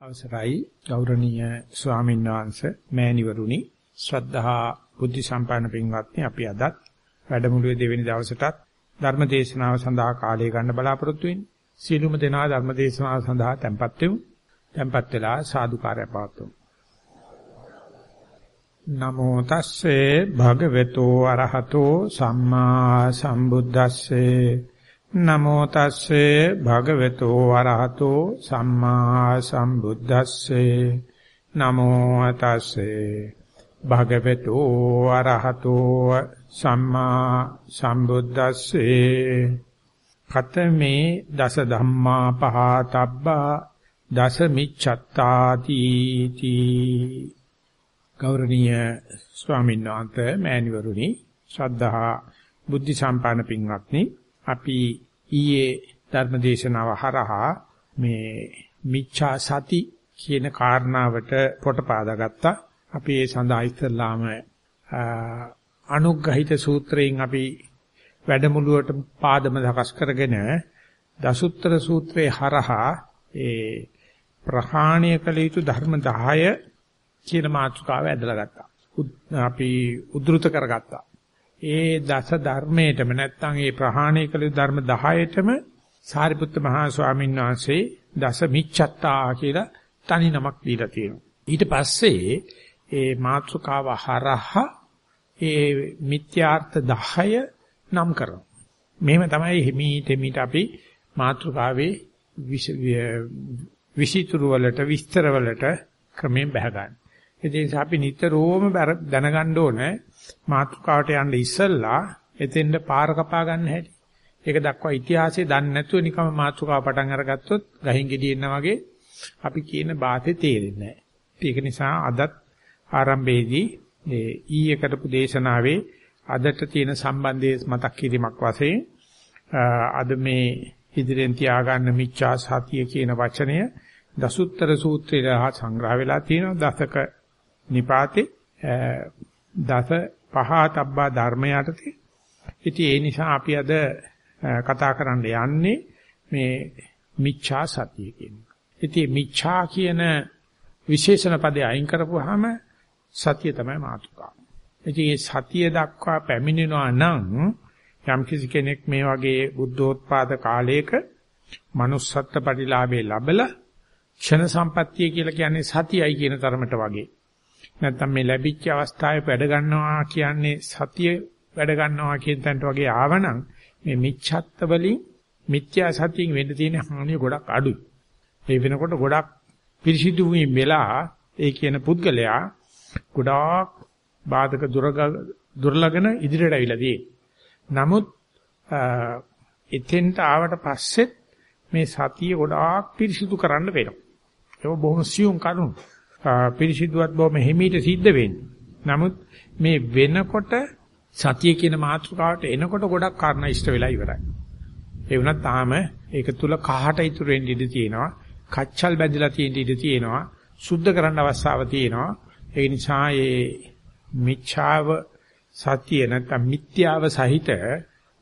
අවසරයි. ගෞරවනීය ස්වාමීන් වහන්සේ මෑණිවරුනි ශ්‍රද්ධහා බුද්ධ සම්පන්න පින්වත්නි අපි අදත් වැඩමුළුවේ දෙවෙනි දවසටත් ධර්ම දේශනාව සඳහා කාලය ගන්න බලාපොරොත්තු වෙන්නේ සීලුම දෙනා ධර්ම දේශනාව සඳහා tempත් වෙමු. tempත් වෙලා සාදුකාරය පවත්වමු. නමෝ තස්සේ භගවතු අරහතෝ සම්මා සම්බුද්දස්සේ නමෝ තස්සේ භගවතු වරහතෝ සම්මා සම්බුද්දස්සේ. නමෝ තස්සේ භගවතු වරහතෝ සම්මා සම්බුද්දස්සේ. කතමේ දස ධම්මා පහතබ්බා දස මිච්ඡත්තාති තී. ගෞරවනීය ස්වාමීන් වහන්සේ මෑණිවරුනි ශ්‍රද්ධා බුද්ධ සම්පන්න පින්වත්නි අපි ඊයේ ධර්මදේශනාව හරහා මේ මිච්ඡා සති කියන කාරණාවට පොට පාදාගත්තා. අපි ඒ සඳහා ඉස්සල්ලාම අනුග්‍රහිත සූත්‍රයෙන් අපි වැඩමුළුවට පාදම සකස් කරගෙන දසුත්තර සූත්‍රයේ හරහා ඒ ප්‍රහාණය කළ යුතු ධර්ම 10 කියන මාතෘකාව ඇදලා ගත්තා. අපි උද්දෘත කරගත්තා. ඒ දස ධර්මයටම නැත්නම් ඒ ප්‍රහාණය කළ ධර්ම 10ටම සාරිපුත්ත මහා ස්වාමීන් වහන්සේ දස මිච්ඡත්තා කියලා තනි නමක් දීලා තියෙනවා. ඊට පස්සේ ඒ මාත්‍රකාව හරහා ඒ මිත්‍යාර්ථ 10 නම් කරනවා. මෙහෙම තමයි හිමීට හිමීට අපි මාත්‍රකාවේ විසිතුරු වලට විස්තර වලට ක්‍රමයෙන් බහගන්න. ඒ නිසා අපි නිතරම දැනගන්න ඕනේ මාතෘකාවට යන්න ඉස්සෙල්ලා එතෙන්ද පාර කපා ගන්න හැටි. ඒක දක්වා ඉතිහාසය දන්නේ නැතුව නිකම් මාතෘකාව පටන් අරගත්තොත් ගහින් ගෙඩියෙන්න වගේ අපි කියන බාතේ තේරෙන්නේ නැහැ. ඒක නිසා අදත් ආරම්භයේදී ඒ ඊයේ කරපු දේශනාවේ අදට තියෙන සම්බන්ධයේ මතක් කිරීමක් වශයෙන් අද මේ ඉදිරියෙන් තියාගන්න මිච්ඡා සතිය කියන වචනය දසුත්තර සූත්‍රයේ සංග්‍රහ වෙලා තියෙනවා දසක නිපාතේ දස පහතබ්බා ධර්මයටදී ඉතින් ඒ නිසා අපි අද කතා කරන්න යන්නේ මේ මිච්ඡා සතිය කියන එක. ඉතින් මිච්ඡා කියන විශේෂණ පදේ අයින් කරපුවාම සතිය තමයි මාතෘකාව. ඉතින් මේ සතිය දක්වා පැමිණෙනවා නම් යම් කිසි කෙනෙක් මේ වගේ බුද්ධෝත්පාද කාලයක manussත්ත්ව ප්‍රතිලාභේ ලැබලා ක්ෂණ සම්පත්තිය කියලා කියන්නේ සතියයි කියන තරමට වගේ. නැත්නම් මේ ලැබිච්ච අවස්ථාවේ වැඩ ගන්නවා කියන්නේ සතිය වැඩ ගන්නවා කියන තැනට වගේ ආවනම් මේ මිච්ඡත්ත වලින් මිත්‍යා සතියෙන් වෙන්න තියෙන හානිය ගොඩක් අඩුයි. ඒ වෙනකොට ගොඩක් පිරිසිදු වීම වෙලා ඒ කියන පුද්ගලයා ගොඩාක් බාධක දුර්ලගන ඉදිරියට අවිලා නමුත් එතෙන්ට ආවට පස්සෙත් මේ සතිය ගොඩාක් පිරිසිදු කරන්න වෙනවා. ඒක බොහොම සියුම් කරුණු. පිරිසිදුවත් බොහොම හිමීට සිද්ධ වෙන්නේ. නමුත් මේ වෙනකොට සතිය කියන මාතෘකාවට එනකොට ගොඩක් කාරණා ඉෂ්ට වෙලා ඉවරයි. ඒ වුණත් තාම ඒක තුල කහට ඉතුරු වෙන්න ඉඩ තියෙනවා. කච්චල් බැඳලා තියෙන්න ඉඩ තියෙනවා. සුද්ධ කරන්න අවස්ථාව තියෙනවා. ඒ නිසා මේ මිච්ඡාව සතිය නැත්නම් මිත්‍යාව සහිත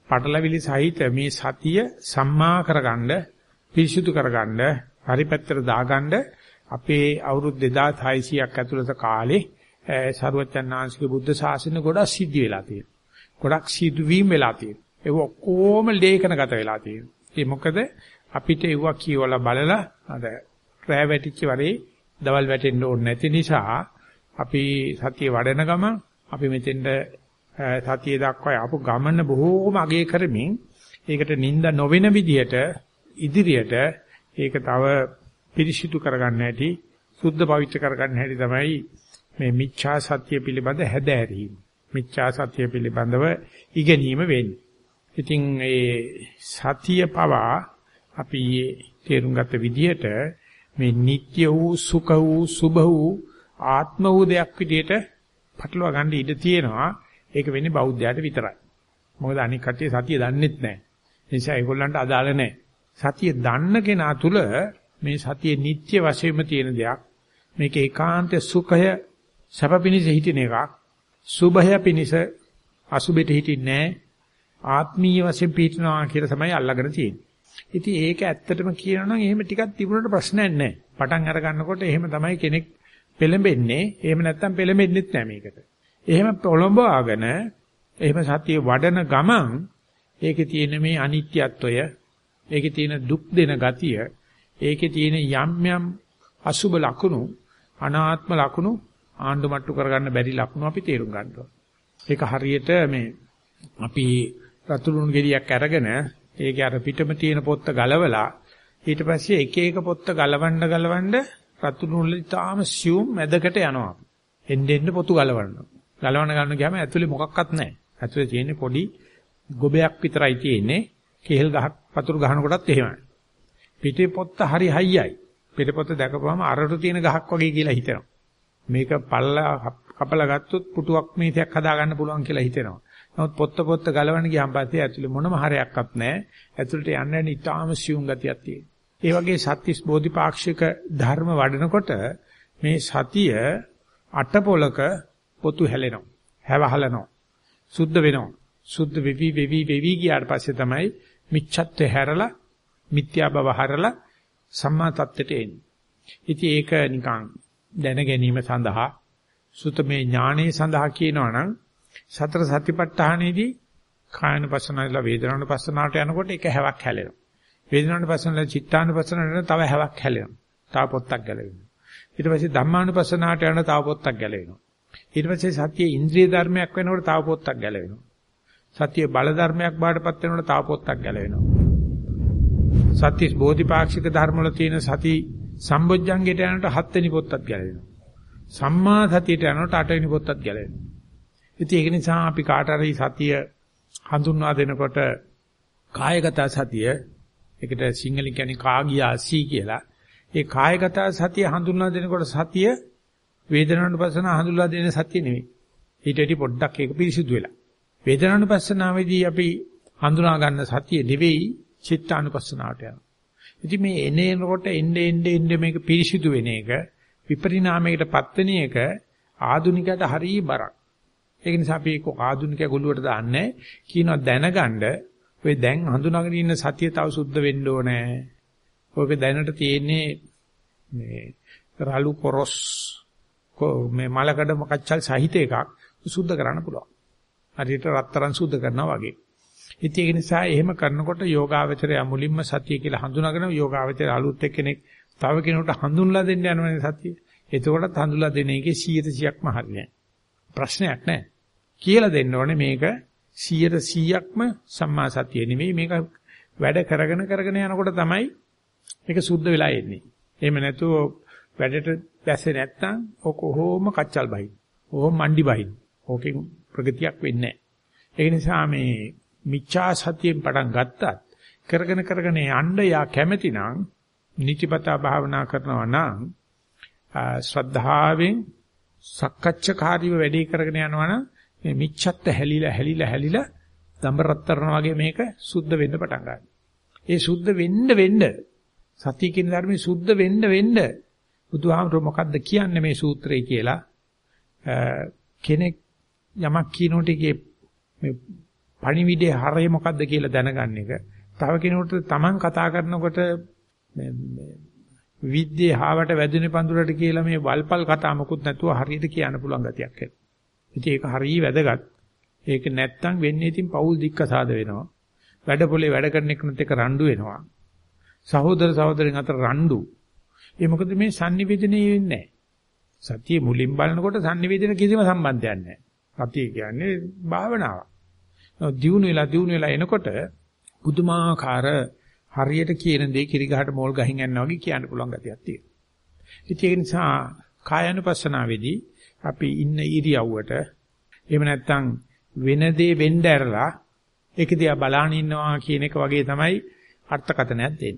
පටලවිලි සහිත මේ සතිය සම්මා කරගන්න පිරිසුදු කරගන්න හරි පැත්තට දාගන්න අපේ අවුරුදු 2600ක් ඇතුළත කාලේ සරුවචනාංශික බුද්ධ ශාසනය ගොඩක් සිද්ධ වෙලා තියෙනවා. ගොඩක් සිදුවීම් වෙලා තියෙනවා. ඒක ඔක්කොම ලේඛනගත වෙලා තියෙනවා. ඒ මොකද අපිට ඒවා කියවලා බලලා අර රෑ වැටිච්ච වරේ දවල් වැටෙන්න ඕනේ නැති නිසා අපි සතිය වඩන ගම අපි මෙතෙන්ද සතිය දක්වා ආපු ගමන බොහෝම අගය කරමින් ඒකට නිඳ නොවන විදිහට ඉදිරියට ඒක තව පිරිසිදු කරගන්න හැටි, සුද්ධ පවිත්‍ර කරගන්න හැටි තමයි මේ මිච්ඡා සත්‍ය පිළිබඳ හැදෑරීම. මිච්ඡා සත්‍ය පිළිබඳව ඉගෙනීම වෙන්නේ. ඉතින් ඒ සතිය පවා අපි තේරුම් ගත්ත විදිහට මේ නিত্য වූ සුඛ වූ සුභ වූ ආත්ම වූ දෙයක් විදිහට පටලවා ගන්න ඉඩ තියෙනවා. ඒක වෙන්නේ බෞද්ධයාට විතරයි. මොකද අනික් කට්ටිය සතිය දන්නෙත් නැහැ. ඒ නිසා ඒගොල්ලන්ට අදාළ නැහැ. සතිය දන්න කෙනා තුල මේ සතියේ නිට්ටය වශයෙන්ම තියෙන දෙයක්. මේක ඒකාන්ත සුඛය සැපපිනිස හිටින එකක්. සුභය පිනිස අසුබෙට හිටින්නේ ආත්මීය වශයෙන් පිටිනවා කියලා තමයි අල්ලගෙන තියෙන්නේ. ඉතින් ඒක ඇත්තටම කියනවා නම් එහෙම ටිකක් තිබුණට ප්‍රශ්නයක් නැහැ. පටන් අර ගන්නකොට එහෙම තමයි කෙනෙක් පෙළඹෙන්නේ. එහෙම නැත්තම් පෙළඹෙන්නෙත් නැහැ මේකට. එහෙම පොළඹවාගෙන එහෙම සතිය වඩන ගමන් ඒකේ තියෙන මේ අනිත්‍යත්වය, ඒකේ තියෙන දුක් දෙන ගතිය, ඒකේ තියෙන යම් යම් අසුබ ලකුණු, අනාත්ම ලකුණු ආණ්ඩුමට්ටු කරගන්න බැරි ලකුණු අපි තේරුම් ගන්නවා. ඒක හරියට මේ අපි රතුළුණු ගෙඩියක් අරගෙන ඒකේ අර පිටම තියෙන පොත්ත ගලවලා ඊට පස්සේ එක එක පොත්ත ගලවන්න ගලවන්න රතුළුණු වල තාම සියුම් මැදකට යනවා. එන්න එන්න පොතු ගලවනවා. ගලවන ගන්න ගියාම ඇතුලේ මොකක්වත් නැහැ. ඇතුලේ තියෙන්නේ පොඩි ගොබයක් විතරයි තියෙන්නේ. කෙහෙල් ගහක් වතුරු ගහන කොටත් එහෙමයි. පිටේ පොත්ත හරි හයියයි. පිටේ පොත්ත දැකපුවම අරටු තියෙන ගහක් වගේ කියලා හිතෙනවා. මේක පල්ලා කපලා ගත්තොත් පුටුවක් මේසයක් හදා ගන්න පුළුවන් කියලා හිතෙනවා. නමුත් පොත්ත පොත්ත ගලවන්න ගියාන් පස්සේ ඇතුලේ මොනම හරයක්වත් නැහැ. ඇතුලට යන්න යන ඉතාම සියුම් ගතියක් තියෙනවා. ඒ වගේ සත්‍තිස් බෝධිපාක්ෂික ධර්ම වඩනකොට මේ සතිය අටපොලක පොතු හැලෙනවා. හැවහලනවා. සුද්ධ වෙනවා. සුද්ධ වෙවි වෙවි වෙවි ගියාට පස්සේ තමයි මිච්ඡත්වය හැරලා මිත්‍යා බව හරලා සම්මා තත්ත්වයට එන්නේ. ඉතින් ඒක නිකන් දැන ගැනීම සඳහා සුතමේ ඥානයේ සඳහා කියනවා නම් සතර සතිපට්ඨානෙදී කායනුපස්සනාවල වේදනානුපස්සනාවට යනකොට ඒක හැවක් හැලෙනවා. වේදනානුපස්සනාවල චිත්තානුපස්සනාවට තව හැවක් හැලෙනවා. තව පොත්තක් ගැලවෙනවා. ඊට පස්සේ ධම්මානුපස්සනාවට යන තව පොත්තක් ගැලවෙනවා. ඊට පස්සේ සතිය ඉන්ද්‍රිය ධර්මයක් වෙනකොට තව පොත්තක් ගැලවෙනවා. සතිය බල ධර්මයක් බාටපත් වෙනකොට තව පොත්තක් ගැලවෙනවා. සත්‍ය බෝධිපාක්ෂික ධර්ම වල තියෙන සති සම්බොජ්ජංගයට යනකොට හත්වෙනි පොත්තක් ගැලවෙනවා. සම්මා සතියට යනකොට අටවෙනි පොත්තක් ගැලවෙනවා. ඉතින් ඒක නිසා අපි කාට හරි සතිය හඳුන්වා දෙනකොට කායගත සතිය ඒකට සිංහලෙන් කියන්නේ කාගියාසී කියලා. ඒ කායගත සතිය හඳුන්වා දෙනකොට සතිය වේදනානුපස්සන හඳුන්වා දෙන සතිය නෙවෙයි. ඊට වඩා පොඩ්ඩක් ඒක පිරිසිදු වෙලා. වේදනානුපස්සනාවේදී අපි හඳුනා ගන්න සතිය නෙවෙයි චිත්තානුපස්සනාවට යනවා. ඉතින් මේ එනේනකොට එන්නේ එන්නේ එන්නේ මේක පිරිසිදු වෙන එක විපරිණාමයකටපත් වෙන එක ආදුනිකයට හරිය බරක්. ඒක නිසා අපි ඒක ආදුනිකය ගොළුවට දාන්නේ කියනවා දැනගන්න ඔය දැන් හඳුනාගෙන ඉන්න සතිය තව සුද්ධ වෙන්න ඕනේ. ඔයක දැනට තියෙන්නේ මේ රළු කොරස් මේ මලකඩ මකච්චල් සහිත එකක් සුද්ධ කරන්න පුළුවන්. හරියට රත්තරන් සුද්ධ කරනවා වගේ. ඉතින් ඒක නිසා එහෙම කරනකොට යෝගාවචරය මුලින්ම සතිය කියලා හඳුනාගෙන යෝගාවචරය අලුත් එක්කෙනෙක් තව කෙනෙකුට හඳුන්ලා දෙන්න යනවනේ සතිය. එතකොටත් හඳුන්ලා දෙන එකේ 100%ක්ම හරියන්නේ ප්‍රශ්නයක් නැහැ. කියලා දෙන්න ඕනේ මේක 100%ක්ම සම්මා සතිය නෙමෙයි මේක වැඩ කරගෙන කරගෙන යනකොට තමයි මේක සුද්ධ වෙලා එන්නේ. එහෙම නැතුව වැඩට දැස්සේ නැත්තම් ඔක කොහොම කච්චල් බහින්. කොහොම මණ්ඩි බහින්. ඕකෙන් ප්‍රගතියක් වෙන්නේ නැහැ. ඒ නිසා මේ මිච්ඡා සතියෙන් පටන් ගත්තත් කරගෙන කරගෙන යන්න යා කැමැති නම් නිතිපතා භාවනා කරනවා නම් ශ්‍රද්ධාවෙන් සක්කච්ඡකාරීව වැඩේ කරගෙන යනවා නම් මේ මිච්ඡත්ත හැලිලා හැලිලා හැලිලා දඹරත්තරන වගේ මේක සුද්ධ වෙන්න පටන් ගන්නවා. ඒ සුද්ධ වෙන්න වෙන්න සතිය කියන ධර්මයේ සුද්ධ වෙන්න වෙන්න බුදුහාමුදුරුවෝ මොකද්ද කියන්නේ මේ සූත්‍රය කියලා කෙනෙක් යමක් කියනකොට ඒකේ මේ පණිවිඩේ හරය මොකද්ද කියලා දැනගන්න එක. තව කෙනෙකුට Taman කතා කරනකොට විද්‍යේ හාවට වැදුනේ පඳුරට කියලා මේ වල්පල් කතා මොකුත් නැතුව හරියට කියන්න පුළුවන් ගතියක් එනවා. ඉතින් ඒක හරිය වැදගත්. ඒක නැත්තම් වෙන්නේ ඉතින් පෞල් දික්කසාද වෙනවා. වැඩ පොලේ වැඩ කරන එකනත් එක රණ්ඩු වෙනවා. සහෝදර සහෝදරයන් අතර රණ්ඩු. ඒ මොකද මේ sannivedanaye වෙන්නේ නැහැ. සතිය මුලින් බලනකොට sannivedana කිසිම සම්බන්ධයක් නැහැ. සතිය කියන්නේ භාවනාවක්. දියුණු වෙලා දියුණු වෙලා එනකොට පුදුමාකාර හරියට කියන දේ කිරිගහට මෝල් ගහින් යනවා වගේ කියන්න පුළුවන් ගතියක් තියෙනවා. ඉතින් ඒ නිසා කායानुපස්සනාවේදී අපි ඉන්න ඉරියව්වට එහෙම නැත්නම් වෙන දේ වෙන්න ඇරලා ඒක දිහා බලාන ඉන්නවා කියන එක වගේ තමයි අර්ථකථනයක් දෙන්නේ.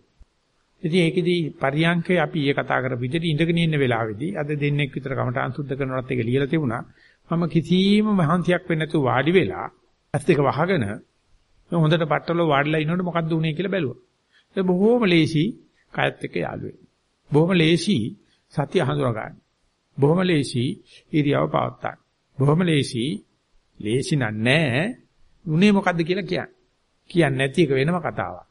ඉතින් ඒකෙදී පරියංකේ අපි ඊයේ කතා කරපු විදිහට ඉඳගෙන ඉන්න වෙලාවේදී අද දෙන්නෙක් විතර කමටහන් සුද්ධ කරනවත් ඒක ලියලා තිබුණා. මම කිසිම මහන්සියක් වෙන්නේ නැතුව වාඩි වෙලා ඇස් දෙක වහගෙන හොඳට පట్టල වාඩිලා ඉන්නකොට මොකද්ද උනේ කියලා බැලුවා. ඒ බොහොම ලේසි කයත් එක්ක යාළු වෙන්න. බොහොම ලේසි සතිය හඳුනා ගන්න. බොහොම ලේසි ඉරියව පවත් ගන්න. බොහොම ලේසි ලේසි නෑ උනේ මොකද්ද කියලා කියන්නේ. කියන්නේ නැති එක වෙනම කතාවක්.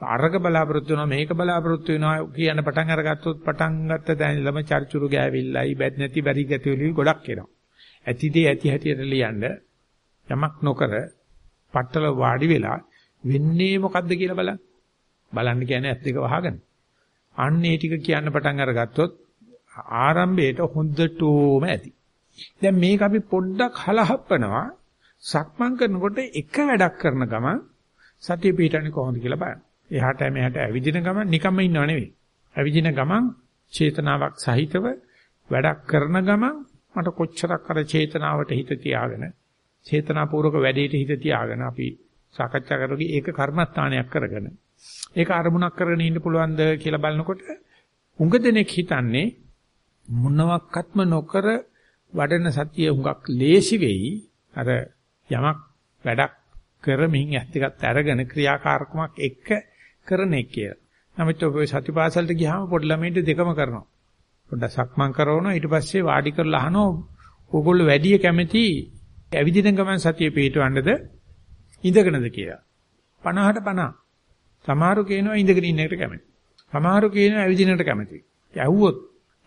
අරක බලාපොරොත්තු වෙනවා මේක බලාපොරොත්තු වෙනවා කියන පටන් අරගත්තොත් පටන් ගත්ත දැන් ළම චර්චුරු ගෑවිල්ලයි බැත් නැති බැරි ගැතිවලි ගොඩක් එනවා. ඇතිදී ඇති හැටියට ලියන්න යමක් නොකර පట్టල වාඩි වෙලා වෙන්නේ මොකද්ද කියලා බලන්න. බලන්න කියන්නේ ඇස් දෙක වහගෙන. අන්න ඒ ටික කියන්න පටන් අරගත්තොත් ආරම්භයේට හොඳටම ඇති. දැන් මේක අපි පොඩ්ඩක් හලහප්පනවා. සක්මන් කරනකොට එක වැඩක් කරන ගමන් සතිය පිටන්නේ කොහොමද කියලා බලන්න. එහාට මෙහාට ඇවිදින ගමන් නිකම්ම ඉන්නව නෙවෙයි. ඇවිදින ගමන් චේතනාවක් සහිතව වැඩක් කරන ගමන් මට කොච්චරක් අර චේතනාවට හිත තියාගෙන චේතනාපූර්වක වැඩේට හිත තියාගෙන අපි සාකච්ඡා කරගි ඒක කර්මස්ථානයක් කරගෙන ඒක අරමුණක් කරගෙන ඉන්න පුළුවන්ද කියලා බලනකොට උඟ දෙනෙක් හිතන්නේ මොනවත්ක්ත්ම නොකර වඩන සතිය හුඟක් ලේසි වෙයි අර යමක් වැඩක් කරමින් ඇස් දෙකත් අරගෙන ක්‍රියාකාරකමක් එක්ක කරන එක කියලා. නමුත් ඔය සතිපාසලට ගියාම පොඩි ළමයින්ට දෙකම කරනවා. පොඩ්ඩක් සක්මන් කරනවා ඊට පස්සේ වාඩි කරලා අහනවා ඕගොල්ලෝ වැඩි කැමැති ඇවිදින ගමන් සතිය පිටවන්නද ඉඳගෙනද කියලා. 50ට 50. සමහරු කියනවා ඉඳගෙන ඉන්න එකට කැමති. සමහරු කියනවා ඇවිදිනකට කැමති. ඇහුවොත්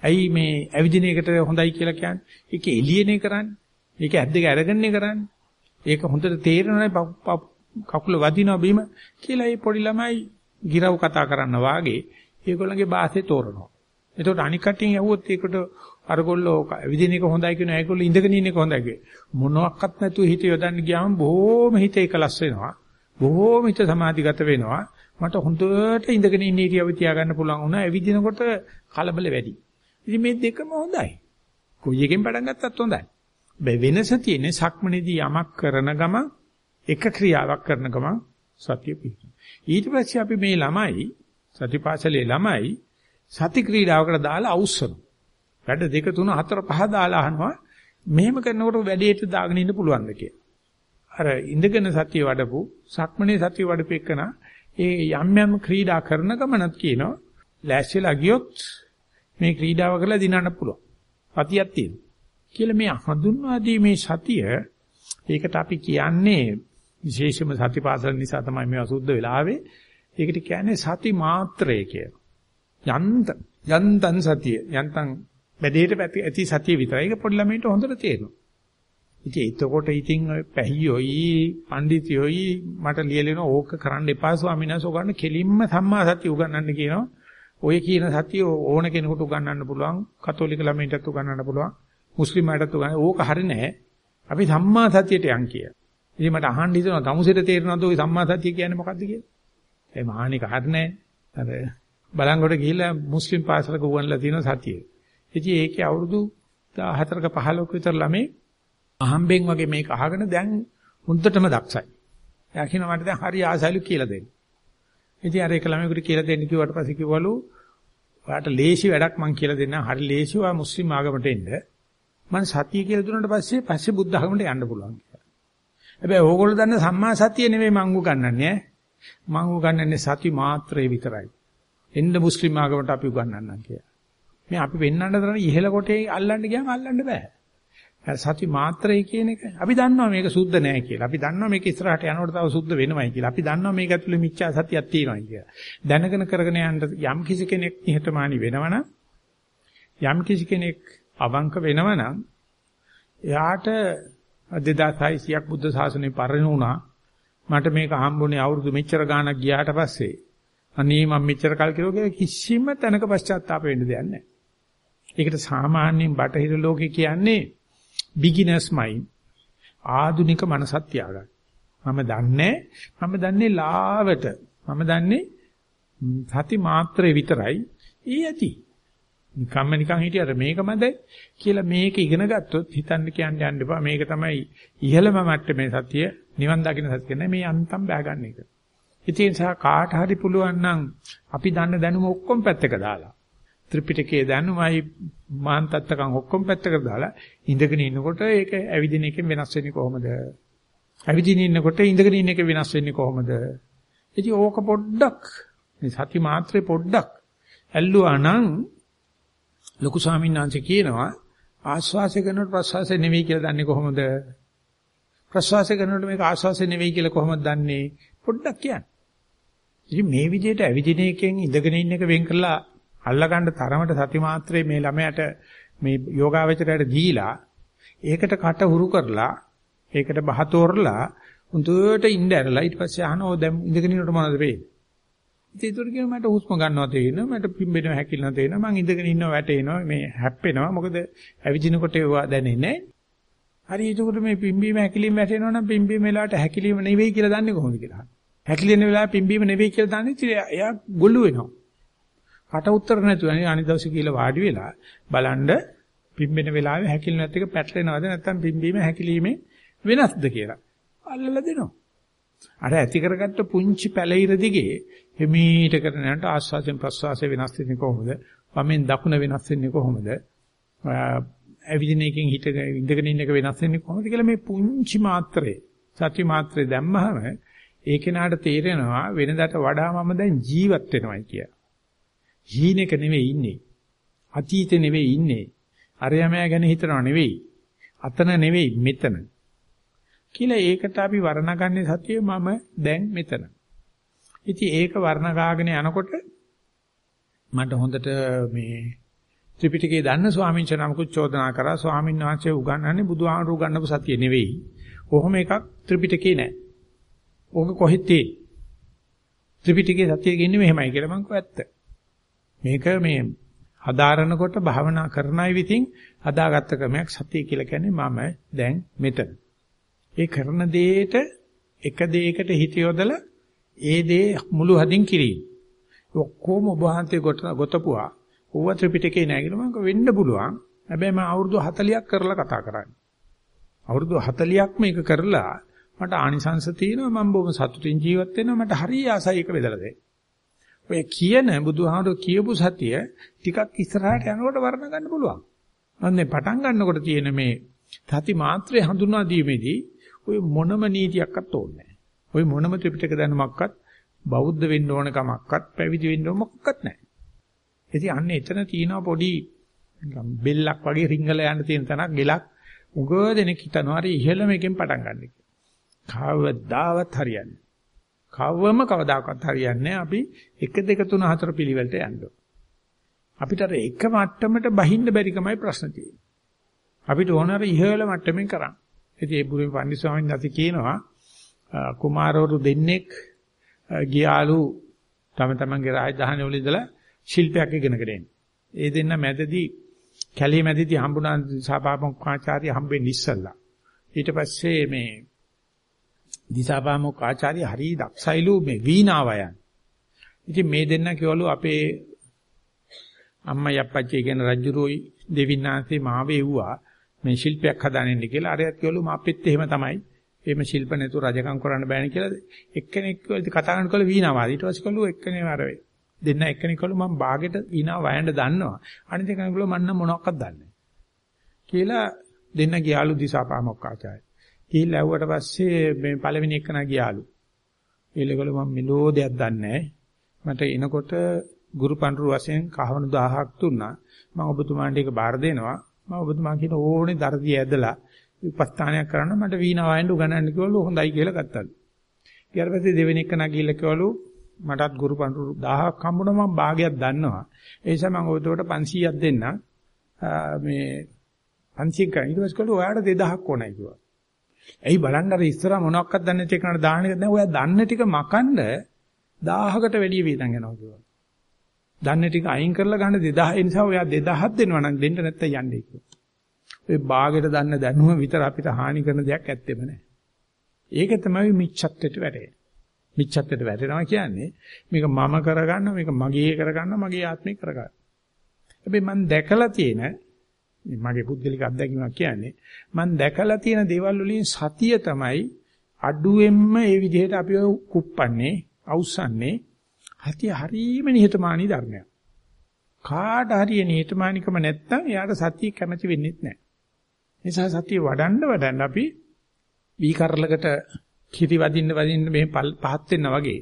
ඇයි මේ ඇවිදින එකට හොඳයි කියලා කියන්නේ? ඒක එළියනේ කරන්නේ. ඒක ඇද්දක අරගන්නේ කරන්නේ. ඒක හොඳට තේරෙනවනේ කකුල වදිනවා බීම කියලා මේ පොඩි ළමයි ගිරව් කතා කරන්න වාගේ ඒගොල්ලන්ගේ භාෂේ තෝරනවා. එතකොට අනික් කටින් ඇහුවොත් ඒකට අරගොල්ලෝ විදින එක හොඳයි කියන ඒගොල්ලෝ ඉඳගෙන ඉන්න එක හොඳයි කිය. මොනවත් නැතුව හිත යොදන්න ගියාම බොහොම හිත එකලස් වෙනවා. බොහොම හිත සමාධිගත වෙනවා. මට හොඳට ඉඳගෙන ඉන්න ඉරියව්ව තියාගන්න පුළුවන් වුණා. ඇවිදිනකොට කලබල වැඩි. ඉතින් මේ දෙකම හොඳයි. කොයි එකෙන් පටන් ගත්තත් හොඳයි. බෑ වෙනස තියෙන්නේ සක්මනේදී යමක් කරන ගම එක ක්‍රියාවක් කරන ගම සතිය පිහිටන. ඊට පස්සේ අපි මේ ළමයි සතිපාසලේ ළමයි සති ක්‍රීඩාවකට දාලා අවුස්සනවා. වැඩ දෙක තුන හතර පහ දාලා අහනවා මෙහෙම කරනකොට වැඩේට දාගෙන ඉන්න පුළුවන්ද කියලා. අර ඉඳගෙන සතිය වඩපු සක්මනේ සතිය වඩපු එකන ඒ යම් යම් ක්‍රීඩා කරන ගමනත් කියනවා ලෑස්තිලා ගියොත් මේ ක්‍රීඩාව කරලා දිනන්න පුළුවන්. සතියක් තියෙනවා. කියලා මේ හඳුන්වාදී මේ සතිය ඒකට අපි කියන්නේ විශේෂම සතිපාසල නිසා තමයි මේවා සුද්ධ වෙලා ආවේ. ඒකට කියන්නේ සති මාත්‍රය කියලා. යන්ත යන්තන් සතිය යන්තන් වැඩේට ඇති සතිය විතරයි. ඒක පොඩි ළමයින්ට හොඳට තේරෙනවා. ඉතින් එතකොට ඉතින් පැහියොයි පඬිතියොයි මට ලියලෙන ඕක කරන්න එපා ස්වාමීන් වහන්සේ උගන්න කෙලින්ම සම්මා සතිය උගන්වන්න කියනවා. ඔය කියන සතිය ඕන කෙනෙකුට උගන්වන්න පුළුවන්. කතෝලික ළමයින්ටත් උගන්වන්න පුළුවන්. මුස්ලිම් අයටත් උගන්වන්න. ඕක හරි නෑ. අපි සම්මා සතියට යන් කිය. ඉතින් මට අහන්න හිතෙනවා තමුසෙට තේරෙනවද ඔය සම්මා සතිය කියන්නේ මොකද්ද කියලා? ඒ මහානික හරි නෑ. අර බලංගොඩ ගිහිල්ලා මුස්ලිම් පාසලක උගන්ලා තියෙන සතියේ. ඉතින් ඒකේ අවුරුදු 14ක 15ක විතර ළමයි අහම්බෙන් වගේ මේක අහගෙන දැන් හුද්දටම දක්ෂයි. එයා කියනවා මට දැන් හරි ආසයිලු කියලා දෙන්න. ඉතින් අර එක ළමයෙකුට කියලා දෙන්න කිව්වට පස්සේ කිව්වලු ඔයාට ලේසි වැඩක් මං කියලා දෙන්නම්. හරි ලේසි ඔයා මුස්ලිම් ආගමට එන්න. මං සතිය කියලා දුන්නාට පස්සේ පස්සේ බුද්ධ ආගමට යන්න පුළුවන් කියලා. හැබැයි ඕගොල්ලෝ දන්න සම්මා සතිය නෙමෙයි මං උගන්වන්නේ ඈ. මං උගන්වන්නේ සති මාත්‍රේ විතරයි. එන්න මුස්ලිම් ආගමට අපි උගන්වන්නම් කියලා. මේ අපි වෙන්නන්න තරම් ඉහළ කොටේ අල්ලන්න ගියාම අල්ලන්න බෑ. සති මාත්‍රය කියන එක අපි දන්නවා මේක සුද්ධ නෑ කියලා. අපි දන්නවා මේක ඉස්සරහට යනකොට තව සුද්ධ වෙනවයි කියලා. අපි දන්නවා මේක ඇතුලේ මිච්ඡා සතියක් තියෙනවයි කියලා. දැනගෙන කරගෙන යන්න යම් කිසි කෙනෙක් නිහතමානී වෙනවනම් යම් කිසි කෙනෙක් අවංක වෙනවනම් එයාට 2600ක් බුද්ධ ශාසනය පරණ වුණා. මට මේක හම්බුනේ අවුරුදු මෙච්චර ගාණක් ගියාට පස්සේ අනේ මම මෙච්චර කල් කිරුවා කිසිම තැනක පශ්චාත්තාප වෙන්න දෙයක් නැහැ. ඒකට සාමාන්‍යයෙන් බටහිර ලෝකේ කියන්නේ beginners mind ආදුනික මනසක් තියාගන්න. මම දන්නේ මම දන්නේ ලාවට මම දන්නේ සති මාත්‍රේ විතරයි ඊ ඇති. නිකම්ම නිකන් හිටියට මේක මැදයි කියලා මේක ඉගෙන ගත්තොත් හිතන්න කියන්න යන්න එපා මේක තමයි ඉහළම මට්ටමේ සතිය නිවන් දකින්න සතිය නෑ මේ අන්තම් බෑ ගන්න එක. ඉතින් සා කාට හරි පුළුවන් නම් අපි දන්න දැනුම ඔක්කොම පැත්තක දාලා ත්‍රිපිටකයේ දැනුමයි මාන්තත්තකම් ඔක්කොම පැත්තකට දාලා ඉඳගෙන ඉන්නකොට ඒක ඇවිදින එකෙන් වෙනස් වෙන්නේ කොහොමද? ඇවිදින ඉන්නකොට ඉඳගෙන ඉන්න එක වෙනස් වෙන්නේ කොහොමද? ඉතින් ඕක පොඩ්ඩක් මේ සති මාත්‍රේ පොඩ්ඩක් ඇල්ලුවා නම් ලොකු ස්වාමීන් වහන්සේ කියනවා ආස්වාසය කරනකොට ප්‍රස්වාසය නෙවෙයි කියලා දන්නේ කොහොමද? ප්‍රස්වාසය කරනකොට මේක ආස්වාසය නෙවෙයි කියලා කොහොමද දන්නේ? පොඩ්ඩක් කියන්න. ඉතින් මේ විදිහට ඇවිදින එකෙන් ඉඳගෙන ඉන්න එක වෙන් කරලා අල්ලගන්න තරමට සති මාත්‍රේ මේ ළමයාට මේ යෝගාවචරයට දීලා ඒකට කට හුරු කරලා ඒකට බහ තෝරලා උන්ට ඉන්න ඇරලා ඊට පස්සේ අහනවා දැන් ඉඳගෙන ඉන්නකොට මොනවද වෙන්නේ? ඉතින් ඒතර කියන මට හුස්ම ගන්නවා තේරෙනවා මට පිම්බෙනවා හැකිලනවා තේරෙනවා මං ඉඳගෙන ඉන්නවා වැටෙනවා මේ හැප්පෙනවා මොකද ඇවිදිනකොට ඒවා දැනෙන්නේ හරි ඒකට මේ පිම්බීම හැකිලිම වැටෙනවා නම් පිම්බීම වෙලාවට හැකිලිම නෙවෙයි කියලා දන්නේ කොහොමද කියලා. හැකිලෙන වෙලාව පිම්බීම නෙවෙයි කියලා දන්නේ ඉතින් එයා ගොළු වෙනවා. කට උත්තර නැතුව අනිත් දවසේ කියලා වාඩි වෙලා බලන්න පිම්බෙන වෙලාවේ හැකිලෙනත් එක පැටලෙනවද නැත්නම් පිම්බීම හැකිලිමේ වෙනස්ද කියලා. අල්ලලා දෙනවා. අර ඇති කරගත්ත පුංචි පැලිර දිගේ හිමීට කරන යනට ආස්වාසයෙන් ප්‍රස්වාසයෙන් වෙනස් වෙන්නේ කොහොමද? වමෙන් දකුණ වෙනස් වෙන්නේ කොහොමද? ඇවිදින එකෙන් හිට ඉඳගෙන ඉන්න එක වෙනස් වෙන්නේ කොහොමද කියලා මේ පුංචි මාත්‍රේ සත්‍ය මාත්‍රේ දැම්මහම ඒ කෙනාට තේරෙනවා වෙනදාට වඩා මම දැන් ජීවත් වෙනවයි කියලා. හීනෙක නෙවෙයි ඉන්නේ. අතීතේ නෙවෙයි ඉන්නේ. අරයමයා ගැන හිතනව නෙවෙයි. අතන නෙවෙයි මෙතන. කියලා ඒකට අපි වර්ණගන්නේ සතිය මම දැන් මෙතන. ඉතින් ඒක වර්ණගාගෙන යනකොට මට හොඳට මේ ත්‍රිපිටකයේ දන්න ස්වාමීන් වහන්සේ නමකුත් චෝදනා කරා ස්වාමීන් වහන්සේ උගන්වන්නේ බුදුහාමුදුරු උගන්වපු සතිය නෙවෙයි. කොහොම එකක් ත්‍රිපිටකේ නැහැ. ඕක කොහෙද තියෙන්නේ? ත්‍රිපිටකයේ සතිය කියන්නේ මෙහෙමයි කියලා මම කිව්වා ඇත්ත. මේක මේ හදාරනකොට භාවනා කරන අය විසින් හදාගත්ත ක්‍රමයක් සතිය කියලා කියන්නේ මම දැන් මෙතන. ඒ කරන දෙයට එක දෙයකට හිත යොදලා ඒ දේ මුළු හදින් කිරීම. ඔක්කොම ඔබ වහන්සේ ගොතපුවා. ඌව ත්‍රිපිටකේ නෑ කියලා මම වෙන්න පුළුවන්. හැබැයි මම අවුරුදු 40ක් කරලා කතා කරන්නේ. අවුරුදු 40ක් මේක කරලා මට ආනිසංස තියෙනවා මම බොහොම සතුටින් ජීවත් වෙනවා මට හරිය ආසයි එක බෙදලා දෙන්න. ඔය කියන බුදුහාමුදුරු කියපු සතිය ටිකක් ඉස්සරහට යනකොට වර්ණ ගන්න පුළුවන්. අන්නේ පටන් ගන්නකොට තියෙන මේ සති මාත්‍රේ හඳුනා දීමේදී ඔය මොනම නීතියක්වත් ඕනේ නැහැ. ඔය මොනම ත්‍රිපිටක දැනුමක්වත් බෞද්ධ වෙන්න ඕන කමක්වත් පැවිදි වෙන්න ඕන මොකක්වත් නැහැ. ඉතින් අන්න එතන තියෙනවා පොඩි බෙල්ලක් වගේ රිංගල යන්න තියෙන තැනක් ගෙලක් උග දෙනෙක් හිතනවා හරි ඉහළම එකෙන් පටන් ගන්න කියලා. කවදාවත් හරියන්නේ. කවවම කවදාකවත් හරියන්නේ අපි 1 2 3 4 පිළිවෙලට යන්න අපිට අර එක මට්ටමට බහින්න බැරි කමයි ප්‍රශ්න තියෙන්නේ. අපිට ඕන අර ඉහළ මට්ටමින් කරන්න. ඉතින් ඒ බුදුන් පන්දි ස්වාමීන් වහන්සේ කියනවා කුමාරවරු දෙන්නෙක් ගියාලු තම තමන්ගේ රාජධානිය වල ඉඳලා ශිල්පයක් ඉගෙනගෙන එන්නේ. ඒ දෙන්න මැදදී කැලේ මැදදී හම්බුණා දිසාපාමොක් ආචාර්ය හම්බෙන්න ඉස්සල්ලා. ඊට පස්සේ මේ දිසාපාමොක් ආචාර්ය හරි දක්ෂයිලු මේ වීණාවයන්. ඉතින් මේ දෙන්න කිව්වලු අපේ අම්මයි අප්පච්චි කියන රජුරෝයි දෙවිනාන්සේ මාව එව්වා මේ ශිල්පයක් හදානින්න කියලා. අරයත් කිව්වලු මාපෙත් එහෙම තමයි. එහෙම ශිල්ප නැතුව රජකම් කරන්න බෑනේ කියලා එක්කෙනෙක් කතා කරනකොට වීණාවාද. ඊට පස්සේ කළු එක්කෙනේ අර වේ. දෙන්න එක්කෙනෙක් කළු මම බාගෙට වීණාව වයන්න දන්නවා. අනිත් කෙනෙක් කළු මම නම් මොනවක්වත් දන්නේ නැහැ. කියලා දෙන්න ගියාලු දිසාපාමොක් ආචාර්ය. ගිහිල්ලා ඇහුවට පස්සේ මේ පළවෙනි එක්කනා ගියාලු. ඊළඟට මම මෙලෝදයක් දන්නේ මට එනකොට ගුරු පඬුරු වශයෙන් කහවණු 1000ක් දුන්නා. මම ඔබතුමාන්ට ඒක බාර දෙනවා. මම ඔබතුමා කියන ඕනේ දර්දිය ඇදලා උපස්ථානයක් කරන්න මට වීණා වයින් උගන්වන්න කිව්වලු හොඳයි කියලා ගත්තලු. ඊට පස්සේ දෙවෙනි එක්කනා ගිහිල්ලා කිව්වලු මටත් ගුරු පඬුරු 1000ක් හම්බුණා මම භාගයක් දන්නවා. ඒ නිසා මම ඔබට 500ක් දෙන්න. මේ 500ක් ගන්න. ඊට පස්සේ කිව්වලු ඔයාලට 2000ක් ඕනයි කිව්වා. ඇයි බලන්න අර ඉස්සරහ මොනවක්වත් දන්නේ නැති කෙනාට දාන එක දැන් ඔයා දන්න ටික මකන්න 1000කට වැඩිය වේදන් යනවා කිව්වා. දන්නේ ටික අයින් කරලා ගන්න 2000 ඒ නිසා ඔයා 2000ක් දෙනවා නම් දෙන්න නැත්තම් යන්නේ කිව්වා. ඔය ਬਾගෙට දන්න දැනුම විතර අපිට හානි කරන දෙයක් ඇත්තෙම නැහැ. ඒක තමයි මිච්ඡත්වයට වැටෙන්නේ. මිච්ඡත්වයට වැටෙනවා කියන්නේ මේක මම කරගන්න මේක මගේ කරගන්න මගේ ආත්මේ කරගන්න. හැබැයි මම දැකලා තියෙන මගේ පුද්ගලික අත්දැකීමක් කියන්නේ මම දැකලා තියෙන දේවල් වලින් සතිය තමයි අඩුවෙන්ම ඒ විදිහට අපි කුප්පන්නේ අවුස්සන්නේ හතිය හරීම නිහතමානී ධර්මයක්. කාට හරිය නිහතමානිකම නැත්තම් එයාට සතිය කැමති වෙන්නේ නැහැ. නිසා සතිය වඩන්න වඩන්න අපි වී කරලකට කිරි වදින්න වදින්න මේ පහත් වෙන්න වගේ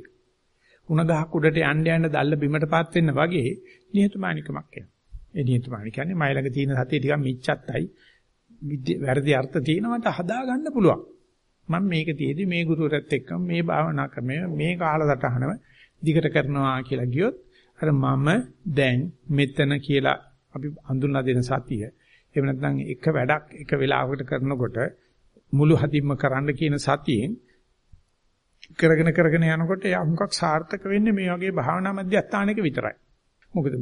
උණ ගහක් උඩට යන්න යන්න දැල්ල බිමට පහත් වෙන්න වගේ නිහතමානිකමක් එනවා. ඒ නිහතමානී කියන්නේ මයි ළඟ තියෙන සතිය ටිකක් මිච්ඡත්තයි වැරදි අර්ථ තියෙනවට හදා ගන්න පුළුවන්. මම මේක තියේදී මේ ගුරුවරත් එක්ක මේ භාවනා ක්‍රමය මේ කාලසටහනම දිගට කරනවා කියලා ගියොත් අර මම දැන් මෙතන කියලා අපි හඳුන්ලා දෙන සතිය එහෙම නැත්නම් එක වැඩක් එක වෙලාවකට කරනකොට මුළු හදින්ම කරන්න කියන සතියෙන් කරගෙන කරගෙන යනකොට එයා හුඟක් සාර්ථක වෙන්නේ මේ වගේ භාවනා මධ්‍යස්ථානයක විතරයි. මොකද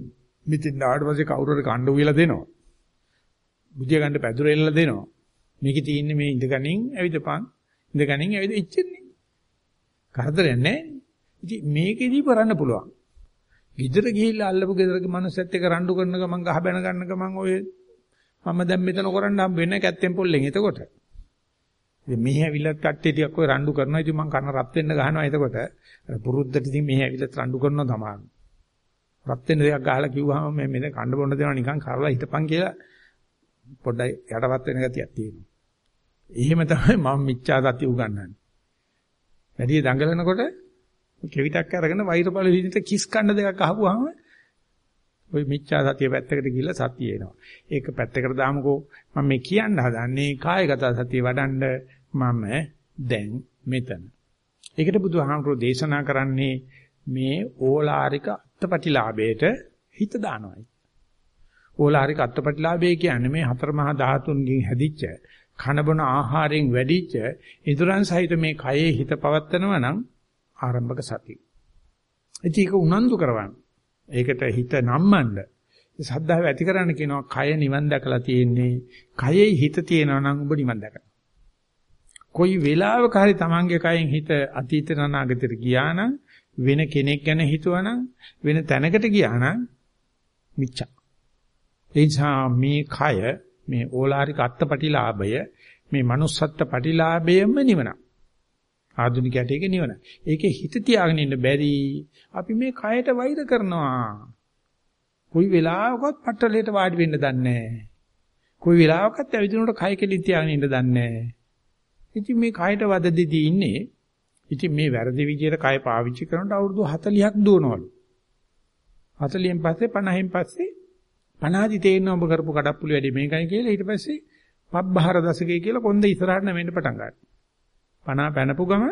මිතින් ආවට පස්සේ කවුරු හරි කණ්ඩ උයලා දෙනවා. බුදිය ගන්න පැදුර එල්ලලා දෙනවා. මේකේ තියෙන්නේ මේ ඉඳගනින් ඇවිදපන්. ඉඳගනින් ඇවිද ඉච්චෙන්නේ. කරදරයක් නැහැ. ඉතින් මේකෙදි කරන්න පුළුවන්. ගෙදර ගිහිල්ලා අල්ලපු ගෙදරක මනුස්සයත් එක්ක රණ්ඩු කරන ගමන් ගහ බැන ගන්න ගමන් ඔය මම දැන් මෙතන කරන්න හම් වෙන්නේ කැත්තෙන් පොල්ලෙන් එතකොට. ඉතින් මෙහි ඇවිල්ලා කට්ටිය ටිකක් ඔය රණ්ඩු කරනවා. ඉතින් මං කන රත් වෙන්න ගහනවා එතකොට. අර පුරුද්දට ඉතින් මෙහි ඇවිල්ලා රණ්ඩු කරනවා තමයි. රත් වෙන දෙයක් ගහලා කිව්වහම මේ මෙතන කන්න බොන්න දෙනවා නිකන් කරලා හිටපන් කියලා පොඩ්ඩයි යටවත් වෙන ගතියක් තියෙනවා. එහෙම තමයි මම මිච්ඡා සතිය උගන්වන්නේ. වැඩි දඟලනකොට කෙවිතක් අරගෙන වෛරපල විදිහට කිස් කන්න දෙකක් අහපුවාම ওই මිච්ඡා සතිය පැත්තකට ගිහිල්ලා සතිය එනවා. ඒක පැත්තකට දාමුකෝ මම මේ කියන්න හදන්නේ කායගත සතිය වඩන්න මම දැන් මෙතන. ඒකට බුදුහාමුදුරෝ දේශනා කරන්නේ මේ ඕලාරික අත්පටිලාභයට හිත දානවායි. ඕලාරික අත්පටිලාභය කියන්නේ මේ හතර මහා ධාතුන්ගෙන් හැදිච්ච කනබන ආහාරයෙන් වැඩිච්ච ඉදurang සහිත මේ කයේ හිත පවත්නවා නම් ආරම්භක සතිය. ඒක උනන්දු කරවන්න. ඒකට හිත නම්මන්න. සද්ධාව ඇති කරන්න කියනවා කය නිවන් දැකලා තියෙන්නේ. කයේ හිත තියෙනවා නම් ඔබ නිවන් දැකලා. කොයි වෙලාවක හරි Tamange කයෙන් හිත අතීත අනාගතයට ගියා නම් වෙන කෙනෙක් ගැන හිතුවා නම් වෙන තැනකට ගියා නම් මිච්ඡා. ඒ නිසා මේ කය මේ ඕලාරික අත්පටිලාභය මේ manussත්ත්ව පටිලාභයම නිවනක්. ආධුනිකයට ඒක නිවන. ඒකේ හිත තියාගෙන ඉන්න බැරි. අපි මේ කයට වෛර කරනවා. කොයි වෙලාවකවත් පටලයට වාඩි වෙන්න දන්නේ නැහැ. කොයි වෙලාවකවත් ඇවිදිනකොට කය කෙලින් තියාගෙන ඉන්න දන්නේ නැහැ. ඉතින් මේ කයට වද දෙදී ඉන්නේ. ඉතින් මේ වැරදි විදියට කය පාවිච්චි කරනකොට අවුරුදු 40ක් දුවනවලු. 40න් පස්සේ 50න් පස්සේ 50දි තේරෙන ඔබ කරපු කඩප්පුලි වැඩි මේකයි කියලා ඊට පස්සේ පබ්බහර දශකයේ කියලා කොන්ද ඉස්සරහට නැවෙන්න පටන් ගන්නවා. පනා පැනපු ගම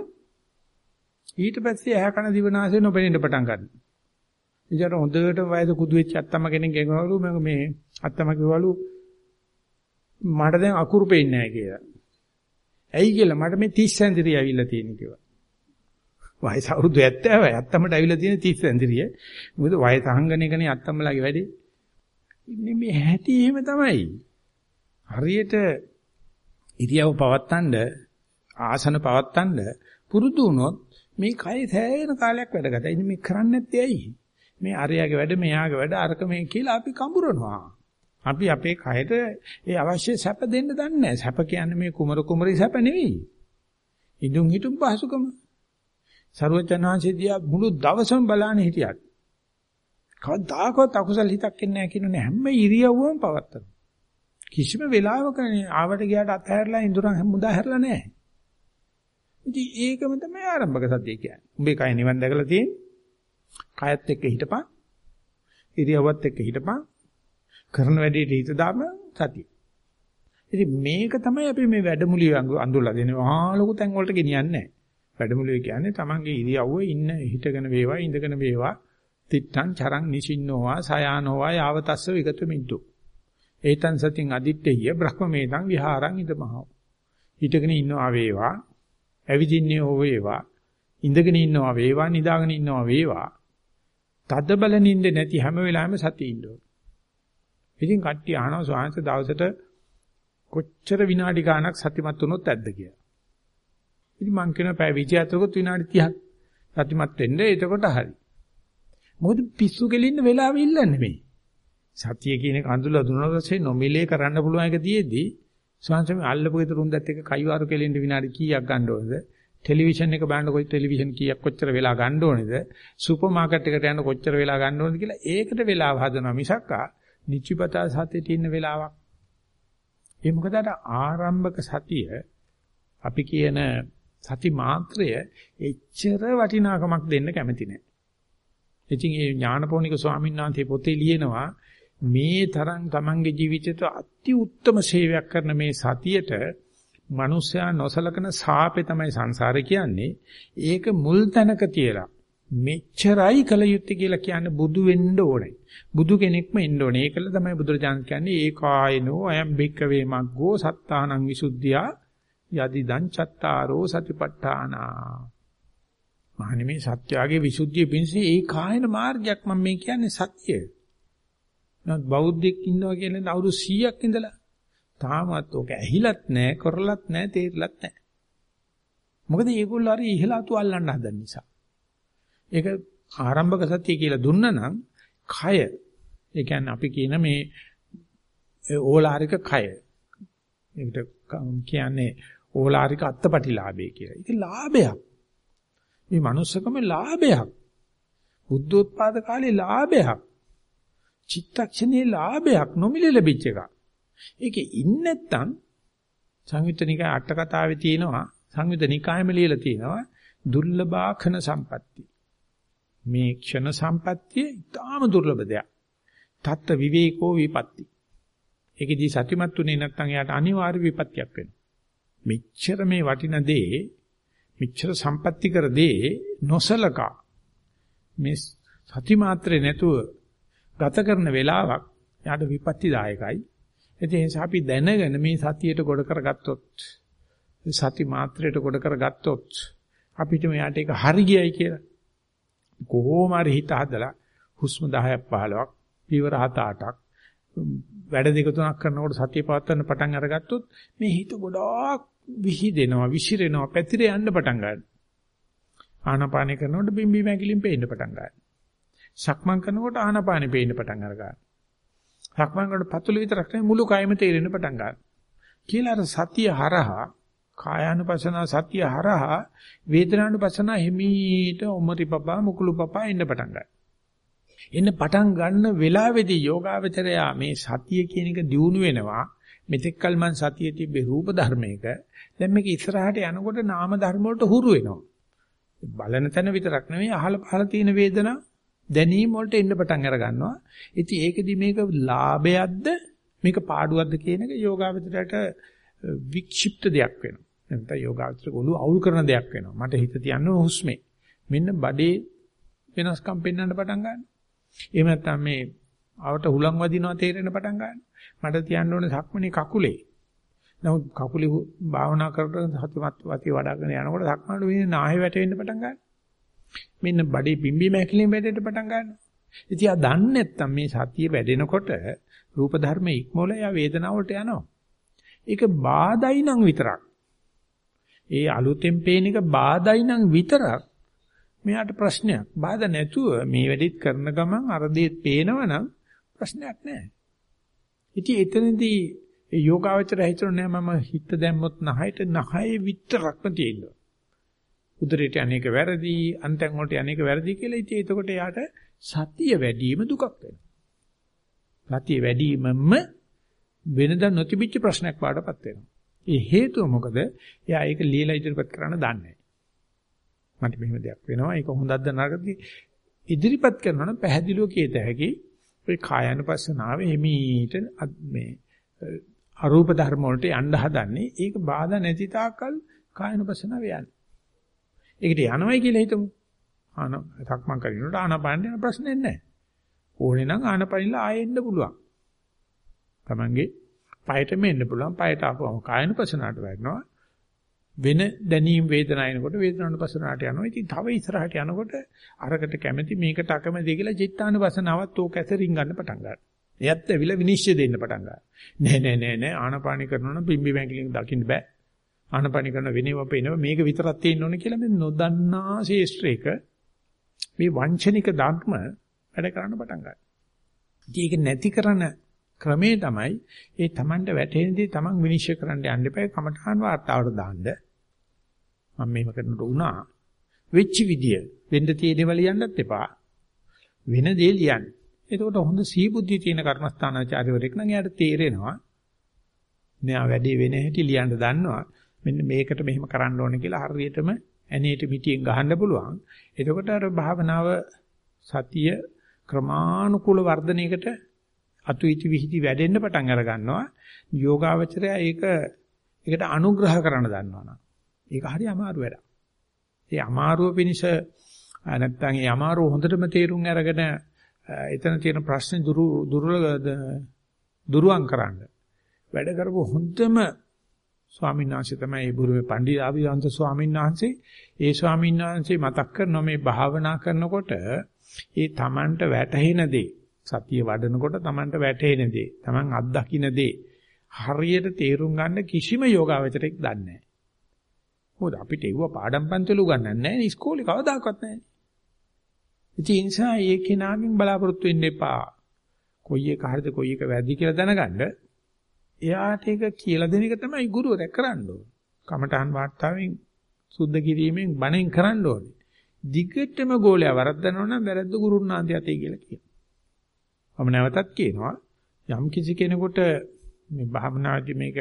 ඊට පස්සේ ඇහැ කන දිවනාසය නොපෙනෙන්න පටන් ගන්නවා. ඉතින් හොඳට වයස කුදු වෙච්ච අත්තම කෙනෙක් ගෙනවලු මේ අත්තම කිව්වලු මට දැන් අකුරු පේන්නේ නැහැ කියලා. ඇයි කියලා මට මේ 30 සැන්දිරිය ඇවිල්ලා තියෙන කිව්වා. වයස අවුරුදු 70යි අත්තමට ඇවිල්ලා තියෙන 30 සැන්දිරිය. මොකද වයස අහංගනේකනේ අත්තම්මලාගේ වැඩේ. ඉන්නේ මේ හැටි එහෙම තමයි. හරියට ඉරියව පවත්තන්න ආසන පවත්තන්න පුරුදු වුණොත් මේ කය සෑහෙන කාලයක් වැඩ ගන්නවා. ඉතින් මේ කරන්නේ නැත්තේ ඇයි? මේ අරයාගේ වැඩ මෙයාගේ වැඩ අරක මේ කියලා අපි කඹරනවා. අපි අපේ කයට ඒ අවශ්‍ය සැප දෙන්න දන්නේ නැහැ. සැප කියන්නේ මේ කුමර කුමරි සැප නෙවෙයි. ඉදුම් හිටුම් පහසුකම. ਸਰවචනාංශිදියා මුළු දවසම බලන්නේ හිටියත්. කවදාකවත් අකුසල හිතක් එන්නේ නැහැ කියනනේ හැම ඉරියව්වම පවත්තන. කිසිම වෙලාවක ආවට ගියාට අතහැරලා ඉඳුරන් මුදා හැරලා නැහැ. ඉතින් ඒකම තමයි ආරම්භක සතිය කියන්නේ. උඹේ කය නිවන් දැකලා තියෙන්නේ. කයත් එක්ක හිටපන්. ඉරියව්වත් එක්ක හිටපන්. කරන වැඩේට හිත දාම සතිය. ඉතින් මේක තමයි අපි මේ වැඩමුළුවේ අඳුරලා දෙන්නේ. මහා ලොකු තැන් වලට ගෙනියන්නේ නැහැ. වැඩමුළුවේ කියන්නේ තමන්ගේ ඉරියව්වේ ඉන්න හිටගෙන වේවා ඉඳගෙන වේවා තිත්තං චරං නිසින්නෝවා සයානෝවා යාවතස්ස විගත මිද්දු. ඒතං සතින් අදිත්තේය බ්‍රහ්මමේතං විහාරං ඉදමහව. හිටගෙන ඉන්නවා වේවා ඇවිදින්නේ හෝ වේවා ඉඳගෙන ඉන්නවා වේවා නිදාගෙන ඉන්නවා වේවා තද බල නින්ද නැති හැම වෙලාවෙම සතිය ඉන්න ඕන. ඉතින් කට්ටිය අහනවා ස්වාමීන් දවසට කොච්චර විනාඩි ගාණක් සතිමත් වුණොත් ඇද්ද කියලා. ඉතින් මං කියන පැය 24කුත් විනාඩි 30ක් සතිමත් වෙන්න එතකොට හරි. මොකද පිස්සු කෙලින්න වෙලාවෙ ඉල්ලන්නේ මේ. සතිය කියන කඳුල දුන්නා පස්සේ නොමිලේ කරන්න පුළුවන් එක තියේදී ස්වාංශම අල්ලපු ගෙදර උන්දත් එක්ක කයිවාරු කෙලින්න විනාඩි කීයක් ගන්න ඕනද? ටෙලිවිෂන් එක බලන්න කොයි ටෙලිවිෂන් කීයක් කොච්චර වෙලා ගන්න ඕනේද? සුපර් මාකට් එකට යන්න කොච්චර වෙලා ගන්න ඕනද කියලා ඒකට වෙලාව හදනවා මිසක්කා නිචිපතා සතියේ තියෙන වෙලාවක්. ඒ මොකද ආරම්භක සතිය අපි කියන සති මාත්‍රය එච්චර වටිනාකමක් දෙන්න කැමති නැහැ. ඉතින් ඒ ඥානපෝනික ස්වාමීන් වහන්සේ පොතේ ලියනවා මේ තරම් Tamange ජීවිතයට අති උත්තරම සේවයක් කරන මේ සතියට මිනිස්සයා නොසලකන සාපේ තමයි සංසාරේ කියන්නේ. ඒක මුල් තැනක තියලා මෙච්චරයි කල යුත්තේ කියලා කියන්නේ බුදු වෙන්න ඕනේ. බුදු කෙනෙක්ම එන්න ඕනේ. ඒකල තමයි බුදුරජාණන් කියන්නේ ඒකායනෝ අයම් බික්කවේ මග්ගෝ සත්තානං විසුද්ධියා යදි දං චත්තාරෝ සතිපට්ඨානා. මහණෙනි මේ සත්‍යාගේ විසුද්ධිය පිණිස ඒකායන මාර්ගයක් මම මේ කියන්නේ සත්‍යය. නමුත් බෞද්ධෙක් ඉන්නවා කියන්නේ අවුරුදු 100ක් ඉඳලා තාමත් ඔක ඇහිලත් නැහැ, කරලත් නැහැ, තේරිලත් නැහැ. මොකද මේගොල්ලෝ හරි ඉහළතු අල්ලන්න හදන නිසා. ඒක ආරම්භක සත්‍ය කියලා දුන්නා නම් කය ඒ කියන්නේ අපි කියන මේ ඕලාරික කය. ඒකට කියන්නේ ඕලාරික අත්පටිලාභය කියලා. ඒක ලාභයක්. මේ manussකම ලාභයක්. බුද්ධෝත්පාද කාලේ ලාභයක්. චිත්තක්ෂණේ ලාභයක් නොමිලේ ලැබිච්ච එකක්. ඒකේ ඉන්නේ නැත්තම් සංයුත්තනිකා අට කතාවේ තියෙනවා සංයුත්තනිකායම ලියලා තියෙනවා දුර්ලභාඛන සම්පatti. මේ ක්ෂණ සම්පත්තිය ඉතාම දුර්ලභ දෙයක්. තත්ත විවේකෝ විපatti. ඒකෙදී සතිමත් උනේ නැත්නම් එයාට අනිවාර්ය විපත්තියක් වෙනවා. මෙච්චර මේ වටින දේ මෙච්චර සම්පatti කර දේ නොසලකා මේ සති මාත්‍රේ නැතුව ගත කරන වෙලාවක් යාට විපත්තිදායකයි. ඒ නිසා අපි දැනගෙන මේ සතියට ගොඩ කරගත්තොත් සති මාත්‍රයට ගොඩ කරගත්තොත් අපිට මෙයාට ඒක හරි ගියයි කියලා කොහොම හරි හිත හදලා හුස්ම 10ක් 15ක් පීවර 7-8ක් වැඩ දෙක තුනක් කරනකොට සතිය පවත්වන්න පටන් අරගත්තොත් මේ හිත ගොඩාක් විහිදෙනවා විසිරෙනවා පැතිර යන්න පටන් ගන්නවා. ආනාපානය කරනකොට බිම්බි මැකිලින් පේන්න පටන් ගන්නවා. සක්මන් කරනකොට ආනාපානෙ පේන්න පටන් අරගන්නවා. සක්මන් කරනකොට පතුල විතරක් නෙවෙයි මුළු කයම තේරෙන්න පටන් ගන්නවා. කියලා අර සතිය හරහා කායානුපසන සතිය හරහා වේදනානුපසන හිමීට උමරි පපා මුකුළු පපා එන්න පටන් ගන්නවා. එන්න පටන් ගන්න වෙලාවේදී යෝගාවචරයා මේ සතිය කියන එක දියුණු වෙනවා. මෙතෙක්කල් මං සතිය තිබ්බේ රූප ධර්මයක. දැන් මේක ඉස්සරහට යනකොට නාම ධර්ම වලට හුරු වෙනවා. බලන තැන විතරක් නෙවෙයි අහල පහල තියෙන වේදනා දැනීම වලට එන්න පටන් අර ගන්නවා. ඉතින් ඒකෙදි මේක ලාභයක්ද මේක පාඩුවක්ද කියන එක යෝගාවචරයට වික්ෂිප්ත දෙයක් වෙනවා. නැත්නම් යෝගාචර ගොළු අවුල් කරන දෙයක් වෙනවා. මට හිත තියන්න හුස්මේ. මෙන්න බඩේ වෙනස්කම් පෙන්වන්න පටන් ගන්නවා. එහෙම නැත්නම් මේ ආවට හුලං වදිනවා තේරෙන පටන් ගන්නවා. මට තියන්න ඕනේ සක්මනේ කකුලේ. නමුත් කකුලේ භාවනා කරන සතිමත් වති වඩාගෙන යනකොට සක්මනට වෙන්නේ නාහේ වැටෙන්න පටන් ගන්නවා. මෙන්න බඩේ පිම්බි මැකිලින් වැටෙන්න පටන් ගන්නවා. ඉතින් ආ දන්නේ නැත්තම් මේ සතිය වැඩෙනකොට රූප ධර්ම ඉක්මවල යා වේදනාවට යනවා. ඒක බාදයි නම් විතරක්. ඒ අලුතෙන් පේන එක බාදයි නම් විතරක් මෙයාට ප්‍රශ්නයක්. බාධා නැතුව මේ වැඩිත් කරන ගමන් අර දෙත් පේනවනම් ප්‍රශ්නයක් නැහැ. ඉතින් එතනදී යෝගාවචර හිතන්නේ මම හිත දැම්මොත් නහයට නහයේ විතරක්ම තියෙනවා. උදරයට අනේක වැරදි, අන්තයන් වලට අනේක වැරදි කියලා ඉතින් එතකොට යාට සතිය වැඩිම දුකක් වෙනවා. සතිය වැඩිමම වෙනදා නොතිබිච්ච ප්‍රශ්නයක් වඩපත් වෙනවා. ඒ හේතුව මොකද? එයා ඒක লীලා ඉදිරිපත් කරන්න දන්නේ නැහැ. මට මෙහෙම දෙයක් වෙනවා. ඒක හොඳක්ද නරකද? ඉදිරිපත් කරනවා නම් පැහැදිලිව කියත හැකි. ඔය කායानुපස්සනාවේ හිමීට මේ අරූප ධර්ම වලට යන්න හදන්නේ. ඒක බාධා නැති තාක්කල් කායानुපස්සනාව යන්නේ. ඒකට යනවයි කියලා හිතමු. ආන සක්මන් කරනකොට ආනපාන යන ප්‍රශ්නේ නැහැ. ඕනේ නම් ආනපනිලා ආයෙ එන්න පුළුවන්. Tamange පයට මෙන්න පුළුවන්. පයට ආපුවම කායනුපසනාවට වැටෙනවා. වෙන දැනීම් වේදනායනකොට වේදනානුපසනාවට යනවා. ඉතින් තව ඉස්සරහට යනකොට අරකට කැමැති මේකට අකමැති කියලා චිත්තානුපසනාවත් ඕක ඇසරින් ගන්න පටන් ගන්නවා. එයත් ඇවිල්ලා විනිශ්චය දෙන්න පටන් ගන්නවා. නෑ නෑ නෑ නෑ ආනපානි කරනවා නම් පිම්බි මැකිලින් දකින්න බෑ. ආනපානි කරන වෙනව පේනව මේක විතරක් තියෙන්න ඕනේ කියලා මේ නොදන්නා ශේෂ්ත්‍රයක මේ වංචනික ධර්ම වැඩ කරන්න පටන් ගන්නවා. ඒක නැති කරන ක්‍රමේ තමයි ඒ Tamanට වැටෙනදී Taman විනිශ්චය කරන්න යන්න එපා කමඨාන් වාර්තාවට දාන්න. මම මේව කරනකොට උනා වෙච්ච විදිය වෙන්න තියෙන වල යන්නත් එපා. වෙන දේ ලියන්න. එතකොට හොඳ සීබුද්ධිය තියෙන කර්මස්ථානාචාර්යවරයෙක් නම් එයාට තේරෙනවා. මෙයා වැඩේ වෙන හැටි ලියන්න දන්නවා. මෙන්න මේකට මෙහෙම කරන්න ඕනේ කියලා හරියටම ඇනේට මිටියෙන් ගහන්න පුළුවන්. එතකොට අර භාවනාව සතිය ක්‍රමානුකූල වර්ධනයකට අතු ඉති විහිදි වැඩෙන්න පටන් අර ගන්නවා. යෝගාවචරය ඒක ඒකට අනුග්‍රහ කරන්න දන්නවනම්. ඒක හරි අමාරු වැඩක්. ඒ අමාරුව පිනිස නැත්නම් ඒ අමාරු හොඳටම තේරුම් අරගෙන එතන තියෙන ප්‍රශ්නේ දුරු දුරුවන් කරන්න. වැඩ කරපු හොඳම ස්වාමීන් වහන්සේ තමයි ඒ බුරුමේ පණ්ඩිත ආවිවංශ ස්වාමීන් වහන්සේ. ඒ ස්වාමීන් වහන්සේ මතක් කරනවා මේ භාවනා කරනකොට ඒ Tamanට වැටහෙන දේ සතිය වඩනකොට Tamanට වැටහෙන දේ, Taman අත්දකින්න දේ හරියට තේරුම් ගන්න කිසිම යෝගාවචරයක් දන්නේ නැහැ. මොකද අපිට ඒව පාඩම් පන්තිවල උගන්වන්නේ නැහැ ඉස්කෝලේ කවදාකවත් නැහැ. ඉතින් ඒ නිසා ඒ කෙනාගෙන් බලාපොරොත්තු වෙන්න එපා. කොයි එක හරිද කොයි එක වැරදි කියලා දැනගන්න. එයාට ඒක කියලා දෙන එක තමයි ගුරුවරයා කරන්න ඕනේ. කමඨහන් වාර්තාවෙන් සුද්ධ කිරීමෙන් බණෙන් කරන්න ඕනේ. දිගටම ගෝලයා වරද්දනවා නම් වැරද්ද ගුරුනාන්තය යතේ කියලා කියනවා. මම නැවතත් කියනවා යම් කිසි කෙනෙකුට මේ භාවනාදී මේක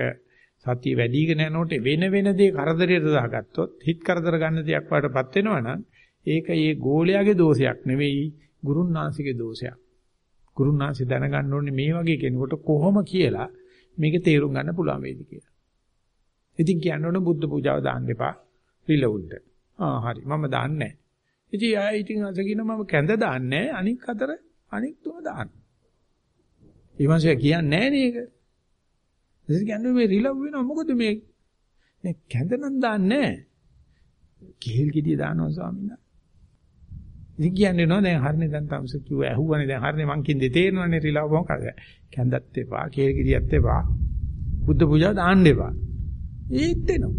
සතිය වැඩිගෙන යනකොට වෙන වෙන දේ කරදරයට දාගත්තොත් හිත කරදර ගන්න දෙයක් වඩටපත් වෙනවනම් ඒක ඒ ගෝලයාගේ දෝෂයක් නෙවෙයි ගුරුනාංශිකේ දෝෂයක්. ගුරුනාංශي දැනගන්න ඕනේ මේ වගේ කෙනෙකුට කොහොම කියලා මේක තේරුම් ගන්න පුළුවන් වේද කියලා. ඉතින් කියන්න ඕනේ බුද්ධ පූජාව දාන්න එපා රිලවුන්ට. ආ හරි මම දාන්නේ නැහැ. ඉතින් ආ ඉතින් අස කියන මම කැඳ දාන්නේ අනික් අතර අනික් තුන දාන්න. ඊමණසේ කියන්නේ නැහැ නේ ඒක. ඉතින් කියන්නේ මේ රිලව් වෙනවා. මොකද මේ නේ කැඳ නම් දාන්නේ නැහැ. කෙහෙල් ගෙඩිය දානවා ස්වාමීන් වහන්සේ. ඉතින් කියන්නේ නෝ දැන් හරිනේ දැන් තමස කිව්ව ඇහුවනේ දැන් හරිනේ මං කින්දේ තේරෙනවනේ රිලව් මොකද කැඳත් එපා කේල් කිරියත් එපා. බුද්ධ පූජා දාන්න එපා. ඒත් එනවා.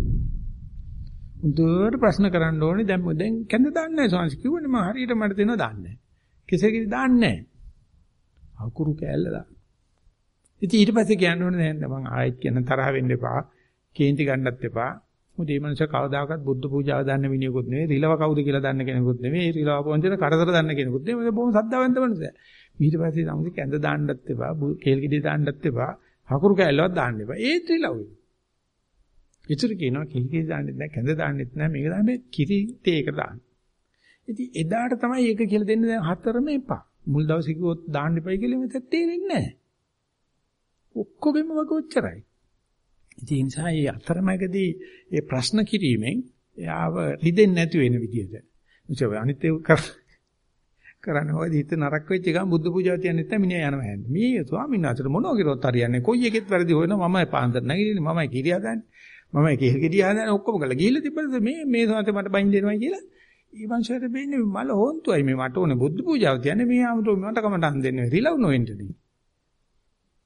උන්ට ප්‍රශ්න කරන්න ඕනේ දැන් දැන් කැඳ දාන්නේ නැහැ සෝන්ස් කිව්වනේ මම හරියට මට දෙනවා දාන්නේ කෙසේ කිරි දාන්නේ නැහැ අකුරු කෑල්ල දාන්න. ඉතින් ඊට පස්සේ කියන්න ඕනේ දැන් මම ආයෙත් කියන තරහ වෙන්න එපා. කේන්ති ගන්නත් එපා. මොකද මේ මනුස්සය කවදාකවත් බුද්ධ පූජාව දන්න මිනිහෙකුත් නෙවෙයි රිලව කවුද කියලා දන්න කෙනෙකුත් නෙවෙයි. ඒ රිලව පොන්චන කරදර දන්න කෙනෙකුත් නෙවෙයි. මොකද බොහොම සද්දාවන්ත මනුස්සයා. ඊට පස්සේ සමුදේ කැඳ දාන්නත් එපා කේල් ගෙඩි දාන්නත් එපා හකුරු කැල්ලවත් දාන්න එපා. ඒත් රිලව ඉතුරු කියනවා කේල් ගෙඩි දාන්නෙත් නැහැ කැඳ දාන්නෙත් නැහැ මේක තමයි කිරි තේ එක දාන්න. ඉතින් එදාට තමයි ඒක කියලා දෙන්නේ. දැන් හතරම එපා. මුල් දවසේ කිව්වොත් දාන්න එපයි කියලා මෙතන තේරෙන්නේ නැහැ ඔක්කොගෙම වගේ ඔච්චරයි ඒ නිසා මේ අතරමැදදී මේ ප්‍රශ්න කිරීමෙන් එයාව රිදෙන්නේ නැති වෙන විදිහට. මොකද අනිත් ඒ කරන්නේ හොයද හිත නරක වෙච්ච ගමන් බුද්ධ පූජාව තියන්නේ නැත්නම් මිනිහා යනවා හැන්නේ. මේ ස්වාමීන් වහන්සේට මොනවා කිරුවත් හරියන්නේ. කොයි එකෙත් වැරදි හොයනවා මමයි පාන්දර නැගිටින්නේ මමයි කිරියා දාන්නේ. මමයි කෙහෙල් ගෙඩියා දාන්නේ ඔක්කොම කළා. ගිහිල්ලා තිබ්බද මේ මේ සෝන්තේ මට බයින් දෙනවා කියලා. ඊවංශයට වෙන්නේ මල හොන්තුයි මේ මට ඕනේ බුද්ධ පූජාව තියන්නේ මේ ආමතු මට කමටහන් දෙන්නේ රිලව් නොවෙන්නේ.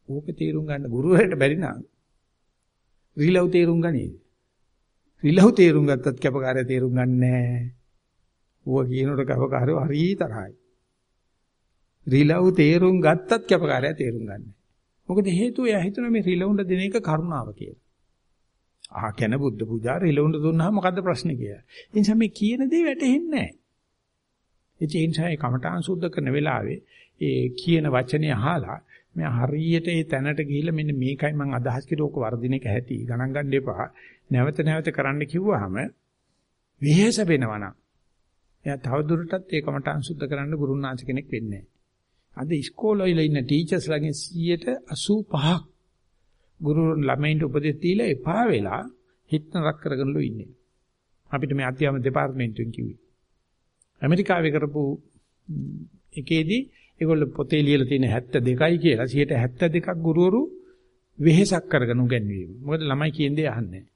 ඕක තීරුම් ගන්න ගුරුවරයාට බැරි නම් රිලව් තේරුම් ගනීද? රිලව් තේරුම් ගත්තත් කැපකාරය තේරුම් ගන්නේ නැහැ. ඌව කියනකොට කැපකාරයෝ හරි තරහයි. රිලව් තේරුම් ගත්තත් කැපකාරය තේරුම් ගන්නෑ. මොකද හේතුව එයා හිතන මේ රිලවුන්ට දෙන එක කරුණාව කියලා. ආ කෙන බුද්ධ පූජා රිලවුන්ට දුන්නාම මොකද්ද ප්‍රශ්නේ කියලා. ඒ නිසා මේ කියන දේ වැටහෙන්නේ නැහැ. ඒ නිසා ඒ කමඨාන් සුද්ධ කරන වෙලාවේ ඒ කියන වචනේ අහලා මම හරියට ඒ තැනට ගිහිල්ලා මෙන්න මේකයි මම අදහස් කිරෝක වර්ධින එක ඇති ගණන් ගන්න එපා. නැවත නැවත කරන්න කිව්වහම විහෙස වෙනවනම් එයා තවදුරටත් ඒ කමටහන් සුද්ධ කරන්න ගුරුනාංශ කෙනෙක් වෙන්නේ අද ඉස්කෝලේ ඉන්න ටීචර්ස් ලාගෙන් 185ක් ගුරු ළමයින්ට උපදෙස් දීලා එපා වෙලා හිත නරක කරගෙනලු ඉන්නේ. අපිට මේ අධ්‍යාපන දෙපාර්තමේන්තුවෙන් කිව්වේ. ඇමරිකාවේ කරපු එකේදී ඒගොල්ලෝ පොතේ ලියලා තියෙන 72යි කියලා 72ක් ගුරුවරු වෙහෙසක් කරගෙන උගන්වීම. මොකද ළමයි කියන්නේ අහන්නේ නැහැ.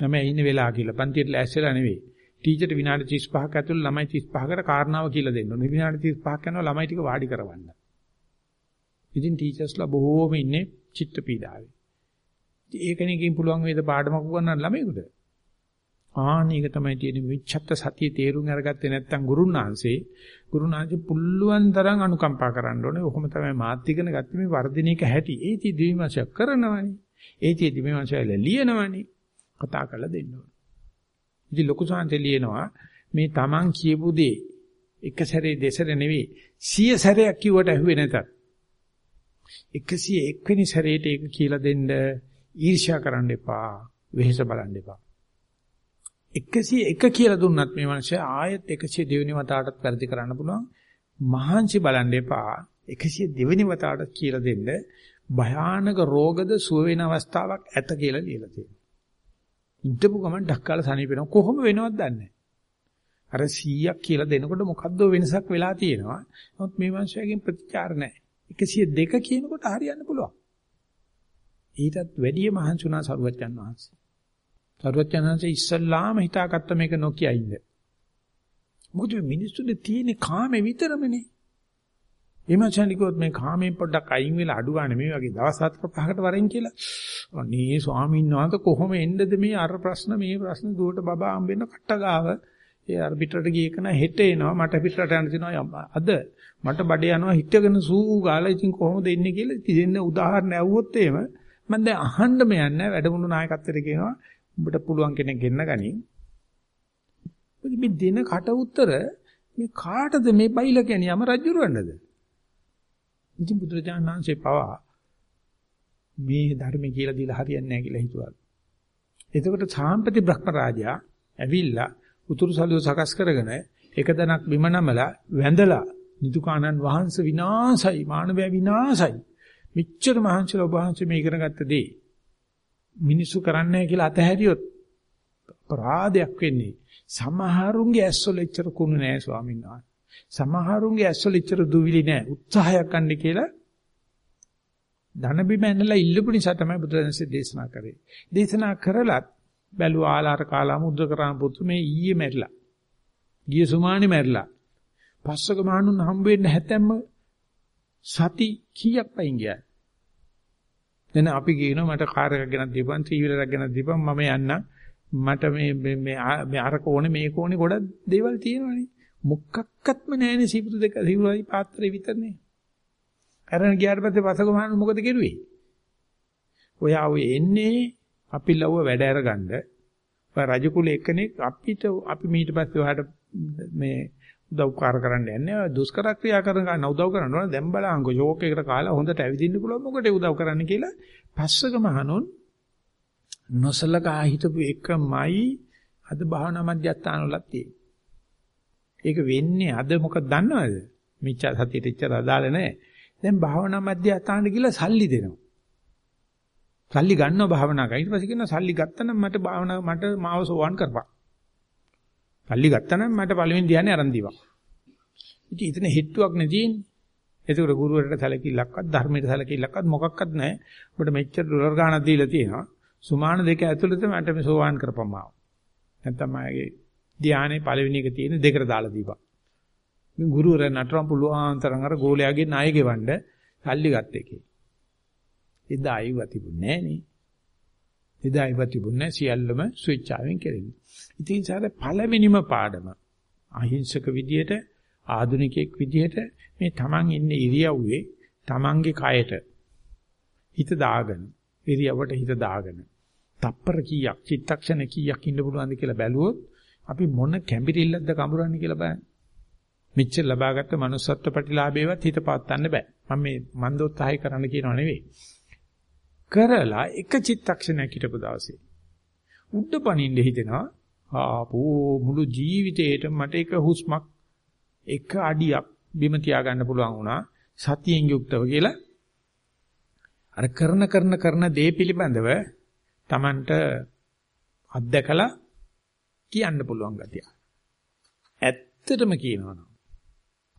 ළමයි ඉන්න වෙලාව කියලා පන්තියට ලෑස්තිලා නෙවෙයි. ටීචර්ට විනාඩි 35ක් ඇතුළත ළමයි 35කට කාරණාව කියලා දෙන්න ඕනේ. විනාඩි 35ක් යනවා ළමයි ටික වාඩි කරවන්න. ඉතින් ටීචර්ස්ලා බොහෝම ඉන්නේ චිත්ත පීඩාවේ. ඒකෙනකින් පුළුවන් වේද පාඩමක් උගන්වන්න ළමයිකට. ආනීක තමයි තියෙන්නේ විච්ඡත්ත සතිය තේරුම් අරගත්තේ නැත්නම් ගුරුනාංශේ ගුරුනාංශේ පුල්ලුවන් තරම් අනුකම්පා කරන්න ඕනේ. ඔහොම තමයි මාත් ඉගෙන ගත්තේ මේ වර්ධනීක හැටි. ඒටි දිවිමශය කරනවනේ. ඒටි දිවිමශය ලියනවනේ. කතා කරලා දෙන්න ඕනේ. ඉතින් ලොකු සාන්තේ ලියනවා මේ Taman කියපු දේ එක සැරේ දෙසර නෙවෙයි සිය සැරයක් කිව්වට ඇහුවේ නැතත් 101 වෙනි සැරේට ඒක කියලා දෙන්න ඊර්ෂ්‍යා කරන්න එපා. වෙහෙස බලන්න එපා. 101 කියලා දුන්නත් මේ මිනිස්සයා ආයෙත් 102 වෙනි වතාවටත් වැඩි කරන්න පුළුවන්. මහාංශි බලන්න එපා. 102 වෙනි වතාවට කියලා දෙන්න භයානක රෝගද සුව වෙන අවස්ථාවක් ඇත කියලා ලියලා තියෙනවා. ඉඳපු ගමන් ඩක්කාල සනීප වෙනවා. කොහොම වෙනවද දන්නේ අර 100ක් කියලා දෙනකොට මොකද්ද වෙනසක් වෙලා තියෙනවා. නමුත් මේ මිනිස්සුගෙන් ප්‍රතිචාර නැහැ. 102 කියනකොට හරියන්න පුළුවන්. ඊටත් වැඩිය මහන්සුණා සරුවච්චන් වහන්සේ. සරුවච්චන් වහන්සේ ඉස්සල්ලාම හිතාගත්ත මේක නොකිය ඉන්න. මොකද මිනිස්සුන්ගේ තියෙන කාමේ විතරමනේ. එමචනිකෝත් මේ කාමෙන් පොඩ්ඩක් අයින් වෙලා අඩු ගන්න මේ වගේ දවස් හතර පහකට වරෙන් කියලා. අනේ ස්වාමීන් වහන්සේ කොහොම එන්නද මේ අර ප්‍රශ්න මේ ප්‍රශ්න දුවට බබා හම්බෙන්න කට්ට ගාව. ඒ අර පිටරට ගිය කෙනා හෙට එනවා මට පිටරට යන්න තියෙනවා අද මට බඩේ යනවා හිටගෙන සූ ගාලා ඉතින් කොහොමද එන්නේ කියලා ඉතින් උදාහරණ ඇහුවොත් එහෙම මම දැන් අහන්නම යන්නේ වැඩමුණු නායකත්වයට කියනවා උඹට පුළුවන් කෙනෙක් ගෙන්න ගනි. මේ දෙන කට උතර මේ කාටද මේ බයිලා කියන්නේ යම රජුරවන්නද? ඉතින් බුදුරජාණන් වහන්සේ පවා මේ ධර්මයේ කියලා දීලා හරියන්නේ නැහැ කියලා හිතුවා. එතකොට සාම්පති බ්‍රහ්ම රාජයා ඇවිල්ලා උතුරු සළුව සකස් කරගෙන එක දණක් බිම නමලා වැඳලා නිදුකානන් වහන්සේ විනාසයි මානවය විනාසයි මිච්ඡර මහන්සිල ඔබ වහන්සේ මේ ඉගෙන ගත්ත දේ මිනිසු කරන්නේ කියලා අතහැරියොත් අපරාධයක් වෙන්නේ සමහරුන්ගේ ඇස්වල එච්චර කුණු නෑ ස්වාමීන් වහන්සේ සමහරුන්ගේ ඇස්වල එච්චර දුවිලි නෑ උත්සාහයක් ගන්න කියලා ධන බිම ඇනලා ඉල්ලපු නිසා තමයි බුදුරජාණන්සේ දේශනා කරේ දේශනා කරලත් බැලුවා ආලාර කාලාම උද්ද කරාම පුතු මේ ඊයේ මැරිලා. ගිය සුමානේ මැරිලා. පස්සක මහණුන් හම්බ වෙන්න හැතැම්ම සති කීයක් පයින් ගියා. දැන් අපි කියනවා මට කාර් එකක් ගෙනත් දීපන් ත්‍රී වීලර් එකක් ගෙනත් දීපන් මම යන්න. මට මේ මේ මේ අර කෝණේ මේ කෝණේ ගොඩක් දේවල් තියෙනවානේ. මොකක්වත්ම නැහැනේ සිපුතු දෙක සිවුරයි පාත්‍රේ විතරනේ. අරන් ගියාට පස්සේ පසක මහණු මොකද කෙරුවේ? ඔයා ඔය එන්නේ අපි ලව්ව වැඩ අරගන්න. රජ කුලේ එක්කෙනෙක් අපිට අපි ඊට පස්සේ ඔයාලට මේ උදව්කාර කරන්න යන්නේ දුෂ්කර ක්‍රියා කරන ගන්න උදව් කරනවා දැන් බලංගෝ ෂෝක් එකකට කාලා හොඳට ඇවිදින්න පුළුවන් මොකටද උදව් කරන්න කියලා පස්සක මහණුන් නොසලකා හිටපු එකමයි අද භාවනා මධ්‍යස්ථාන වලත් තියෙන්නේ. ඒක වෙන්නේ අද මොකද දන්නවද? මිච්ඡා සතියට ඉච්ඡා අදාළ නැහැ. දැන් භාවනා මධ්‍යස්ථානට ගිහලා සල්ලි දෙනවා. සල්ලි ගන්නව භාවනා කරා. ඊට පස්සේ කියනවා සල්ලි ගත්තනම් මට භාවනා මට මාව සෝවන් කරපන්. සල්ලි ගත්තනම් මට පළවෙනි ධ්‍යානෙ අරන් දීපන්. ඉතින් ඉතන හිටුවක් නෙදීන්නේ. ඒකට ගුරුවරට සැලකිල්ලක්වත් ධර්මයට සැලකිල්ලක්වත් මොකක්වත් නැහැ. ඔබට මෙච්චර ඩොලර් ගාණක් දීලා තියෙනවා. සුමාන දෙක ඇතුළත මට මේ සෝවන් කරපන් මාව. නැත්තම් මගේ ධ්‍යානෙ පළවෙනි එක තියෙන දෙකට දාලා දීපන්. මේ ගුරුවරයා නතරම් පුළුවන් තරම් අර ගෝලයාගේ ණය ගෙවන්න සල්ලි ගත්ත එකේ. එදා අයව තිබුණේ නෑනේ. එදා අයව තිබුණේ සියල්ලම ස්විච් ආවෙන් කෙරෙන්නේ. ඉතින් සාර පළවෙනිම පාඩම අහිංසක විදියට ආධුනිකයෙක් විදියට මේ Taman ඉන්නේ ඉරියව්වේ Tamanගේ කයට හිත දාගෙන ඉරියව්වට හිත දාගෙන තප්පර කීයක් චිත්තක්ෂණ කීයක් ඉන්න පුළුවන්ද කියලා බැලුවොත් අපි මොන කැඹිරිල්ලක්ද කඹරන්නේ කියලා බලන්න. මෙච්චර ලබාගත්ත manussත්ව ප්‍රතිලාභේවත් හිත පවත්වන්න බෑ. මම මේ මන්දෝත්සාහය කරන්න කියනව නෙවෙයි. කරලා එක චිත්තක්ෂණයක් හිටපු දවසේ උඩ පනින්න හිතෙනවා ආපෝ මුළු ජීවිතේට මට එක හුස්මක් එක අඩියක් බිම තියාගන්න පුළුවන් වුණා සතියෙන් යුක්තව කියලා අර කරන කරන කරන දේ පිළිබඳව Tamanට අත්දකලා කියන්න පුළුවන් ගතිය. ඇත්තටම කියනවනම්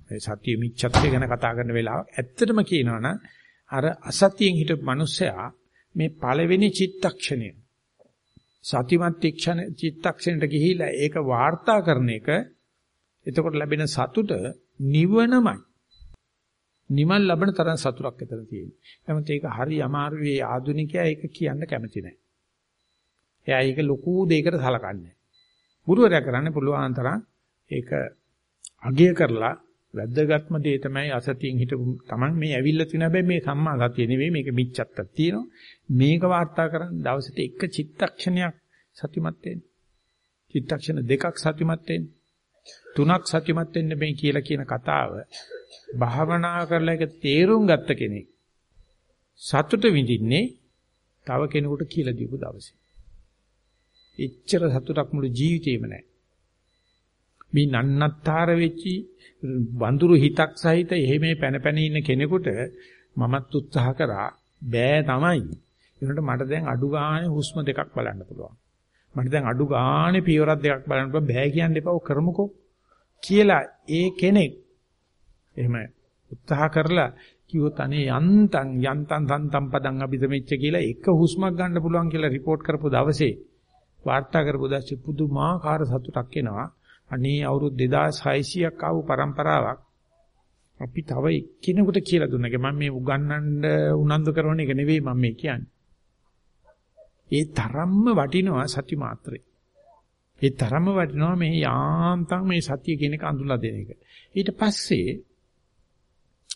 මේ සතිය මිච්ඡත්ය ගැන කතා කරන වෙලාව ඇත්තටම කියනවනම් අර අසතියෙන් හිටපු මිනිස්සයා මේ පළවෙනි චිත්තක්ෂණය සතිමත් චිත්තක්ෂණයට ගිහිලා ඒක වාර්තා කරන එක එතකොට ලැබෙන සතුට නිවනමයි. නිමල් ලබන තරම් සතුටක් ඇතන තියෙනවා. එහමත් ඒක හරි අමාරුයි ආධුනිකයා ඒක කියන්න කැමති නැහැ. එයා ඒක ලොකු දෙයකට සලකන්නේ නැහැ. ගුරුවරයා කරන්න පුළුවන් තරම් ඒක අගය කරලා වැද්දගත්ම දේ තමයි අසතියෙන් හිටපු Taman මේ ඇවිල්ලා තියෙන හැබැයි මේ සම්මා සතිය නෙවෙයි මේක මිච්ඡත්තක් තියෙනවා. මේක වාර්තා කරන් දවසට එක චිත්තක්ෂණයක් සතිමත් වෙන්න. චිත්තක්ෂණ දෙකක් සතිමත් වෙන්න. තුනක් සතිමත් වෙන්න මේ කියලා කියන කතාව භාවනා කරලා ඒක තේරුම් ගත්ත කෙනෙක් සතුට විඳින්නේ තව කෙනෙකුට කියලා දීපු දවසේ. එච්චර සතුටක් මුළු ජීවිතේම නැහැ. මේ නන්නත්තර වෙච්චි වඳුරු හිතක් සහිත එහෙම පැන පැන ඉන්න කෙනෙකුට මමත් උත්සාහ කරා බෑ තමයි. ඒකට මට දැන් අඩු ගානේ හුස්ම දෙකක් බලන්න පුළුවන්. මට දැන් අඩු ගානේ පියවරක් දෙකක් බලන්න පුළුවන් බෑ කියන්න එපා ඔය කරමුකෝ. කියලා ඒ කෙනෙක් එහෙම උත්සාහ කරලා කිව්වොත් අනේ යන්තම් යන්තම් සන්තම් පදං අභිදමෙච්ච කියලා එක හුස්මක් ගන්න පුළුවන් කියලා report කරපු දවසේ වාර්තා කරපු දවසේ පුදුමාකාර සතුටක් එනවා. අනේ අවුරුදු 2600ක් ආපු પરම්පරාවක් අපි තව එක්කිනෙකුට කියලා දුන්නක මම මේ උගන්නන්න උනන්දු කරන එක නෙවෙයි මම මේ කියන්නේ. ඒ තරම්ම වටිනවා සත්‍ය මාත්‍රේ. ඒ තරම්ම වටිනවා මේ යාන්තම් මේ සත්‍ය කියන එක අඳුලා දෙන එක. ඊට පස්සේ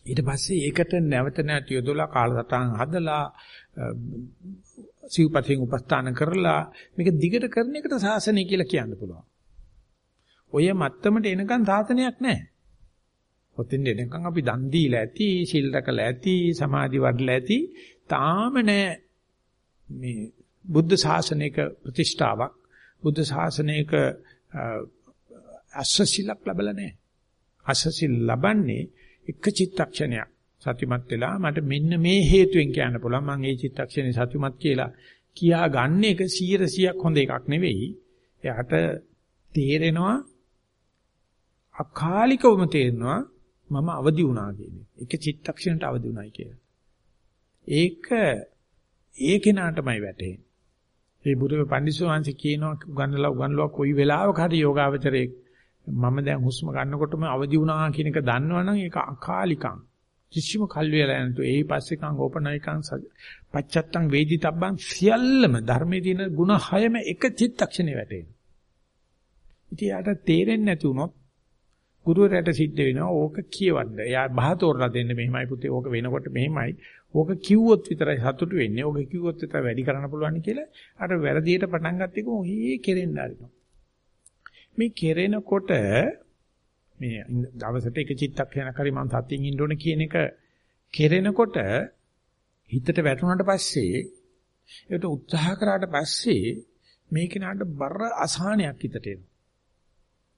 ඊට පස්සේ ඒකට නැවත නැවත යොදලා කාලසටහන් හදලා සිව්පතෙන් උපස්ථාන කරලා මේක දිගට කරන එකට සාසනය කියලා කියන්න පුළුවන්. ඔය මත්තමට එනකන් සාසනයක් නැහැ. ඔතෙන් එනකන් අපි දන් දීලා ඇති, සිල් රැකලා ඇති, සමාධි වඩලා ඇති, තාම නැහැ මේ බුද්ධ ශාසනයක ප්‍රතිෂ්ඨාවක් බුද්ධ ශාසනයක අස්සසිලක් ලැබලා නැහැ. අස්සසිල ලබන්නේ එක චිත්තක්ෂණයක්. සතිමත් වෙලා මට මෙන්න මේ හේතුවෙන් කියන්න පුළුවන් මම ඒ චිත්තක්ෂණේ සතිමත් කියලා කියා ගන්න එක 100%ක් හොඳ එකක් නෙවෙයි. එයාට තේරෙනවා අකාලිකවම තේරෙනවා මම අවදි වුණා කියන්නේ. එක චිත්තක්ෂණයට අවදි වුණායි කියලා. ඒක ඒ කෙනාටමයි වැටෙන්නේ. ඒ බුදුම පඬිස්සෝංශ කියනවා උගන්වලා උගන්වලා කොයි වෙලාවක හරි යෝගාවචරයේ මම දැන් හුස්ම ගන්නකොටම අවදි වුණා කියන එක දන්නවනම් ඒක අකාලිකං. කිසිම කල් වේලා නැතු ඒ පස්සේකං ඕපනයිකං පච්චත්තං වේදිතබ්බං සියල්ලම ධර්මයේ තියෙන ಗುಣ හයම එක චිත්තක්ෂණේ වැටෙනවා. ඉතින් යාට තේරෙන්නේ නැති වුණොත් ගුරුවරයාට සිද්ධ වෙනවා ඕක කියවන්න. එයා බහතෝරලා දෙන්න මෙහෙමයි පුතේ ඕක වෙනකොට මෙහෙමයි. ඕක කිව්වොත් විතරයි සතුටු වෙන්නේ. ඕක කිව්වොත් විතරයි වැඩි කරන්න පුළුවන් කියලා අර වැරදියට පටන් ගත්ත එක ඔහේ කෙරෙන්න ආරිනවා. මේ කෙරෙනකොට මේ දවසට එක චිත්තක්ෂණයක් හරි මම සතියින් ඉන්න ඕනේ කියන එක කෙරෙනකොට හිතට වැටුණාට පස්සේ ඒකට උත්සාහ කරාට පස්සේ මේ කෙනාට බර අසහනයක් හිතට එනවා.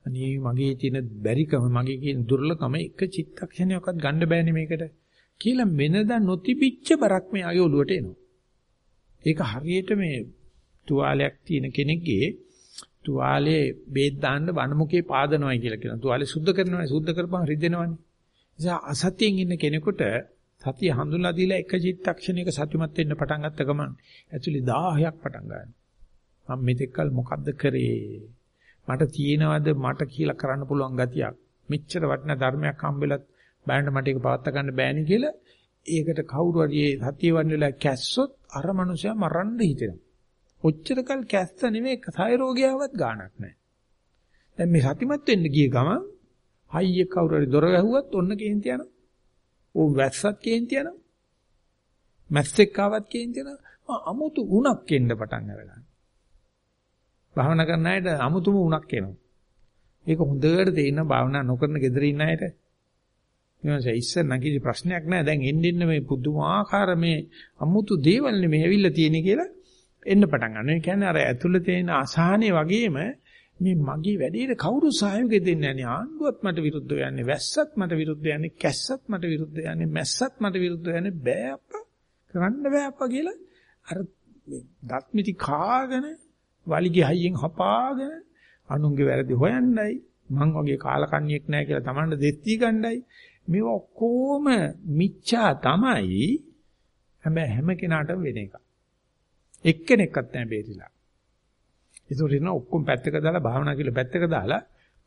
අනේ මගේ තියෙන බැරිකම මගේ කියන දුර්ලභම එක චිත්තක්ෂණයක්වත් ගන්න බෑනේ මේකට කියලා වෙනදා නොතිබිච්ච බරක් මෙයාගේ ඔළුවට එනවා. ඒක හරියට මේ තුවාලයක් තියෙන කෙනෙක්ගේ තුවාලේ බේත් දාන්න වනමුකේ පාදනවයි කියලා කියනවා. තුවාලේ සුද්ධ කරනවා සුද්ධ කරපන් රිදෙනවනේ. නිසා අසතියෙන් ඉන්න කෙනෙකුට සතිය හඳුන්ලා දීලා එක චිත්තක්ෂණයක සතුටුමත් වෙන්න පටන් ගත්ත ගමන් ඇතුලේ 1000ක් පටන් ගන්නවා. මම මෙතෙක්කල් මොකද්ද කරේ? මට තියෙනවද මට කියලා කරන්න පුළුවන් ගතියක්. මෙච්චර වටිනා ධර්මයක් හම්බෙලත් බෑන්ඩ මට ඒක පවත් ගන්න බෑනේ කියලා ඒකට කවුරු හරි ඒ සතිය වන්නේලා කැස්සොත් අර මනුස්සයා මරන්න හිතෙනවා. ඔච්චරකල් කැස්ස නෙමෙයි සය රෝගියාවත් ගාණක් නැහැ. දැන් මේ සතිමත් වෙන්න ගිය ගමන් හයිය කවුරු හරි දොර වැහුවත් ඔන්න කේන්ති යනවා. ඕ වැස්සත් කේන්ති යනවා. මැස්සෙක් ආවත් කේන්ති යනවා. අමුතු උණක් එන්න පටන් අරගන්නවා. භාවනා කරන අයට අමුතුම උණක් එනවා. ඒක හොඳට තේින්න භාවනා නොකරන gedare ඉන්න අයට. ඊමණසේ ඉස්සර නම් කිසි ප්‍රශ්නයක් නැහැ. දැන් එන්න එන්න මේ පුදුමාකාර මේ අමුතු දේවල් නෙමෙයි ඇවිල්ලා තියෙන්නේ කියලා එන්න පටන් ගන්නවා. ඒ කියන්නේ අර ඇතුළේ තියෙන අසහනේ වගේම මේ මගේ වැඩේට කවුරු සහයෝගය දෙන්නේ නැහැ. ආණ්ඩුවත් මට විරුද්ධව යන්නේ, වැස්සත් මට විරුද්ධව යන්නේ, කැස්සත් මට විරුද්ධව යන්නේ, මැස්සත් මට විරුද්ධව යන්නේ බෑ අප්පා. කරන්න බෑ අප්පා කියලා අර දත්මිටි කාගෙන වලිගේ හයියෙන් හපාගෙන අනුන්ගේ වැරදි හොයන්නයි මං වගේ කාලකන්ණියෙක් නැහැ කියලා Tamanට දෙත්ති ගණ්ඩයි මේ ඔක්කොම මිච්ඡා තමයි හැබැයි හැම කෙනාටම වෙන එක. එක්කෙනෙක්වත් නැහැ බේරිලා. ඒසොට ඉන්න ඔක්කොම පැත්තක දාලා භාවනා කියලා පැත්තක දාලා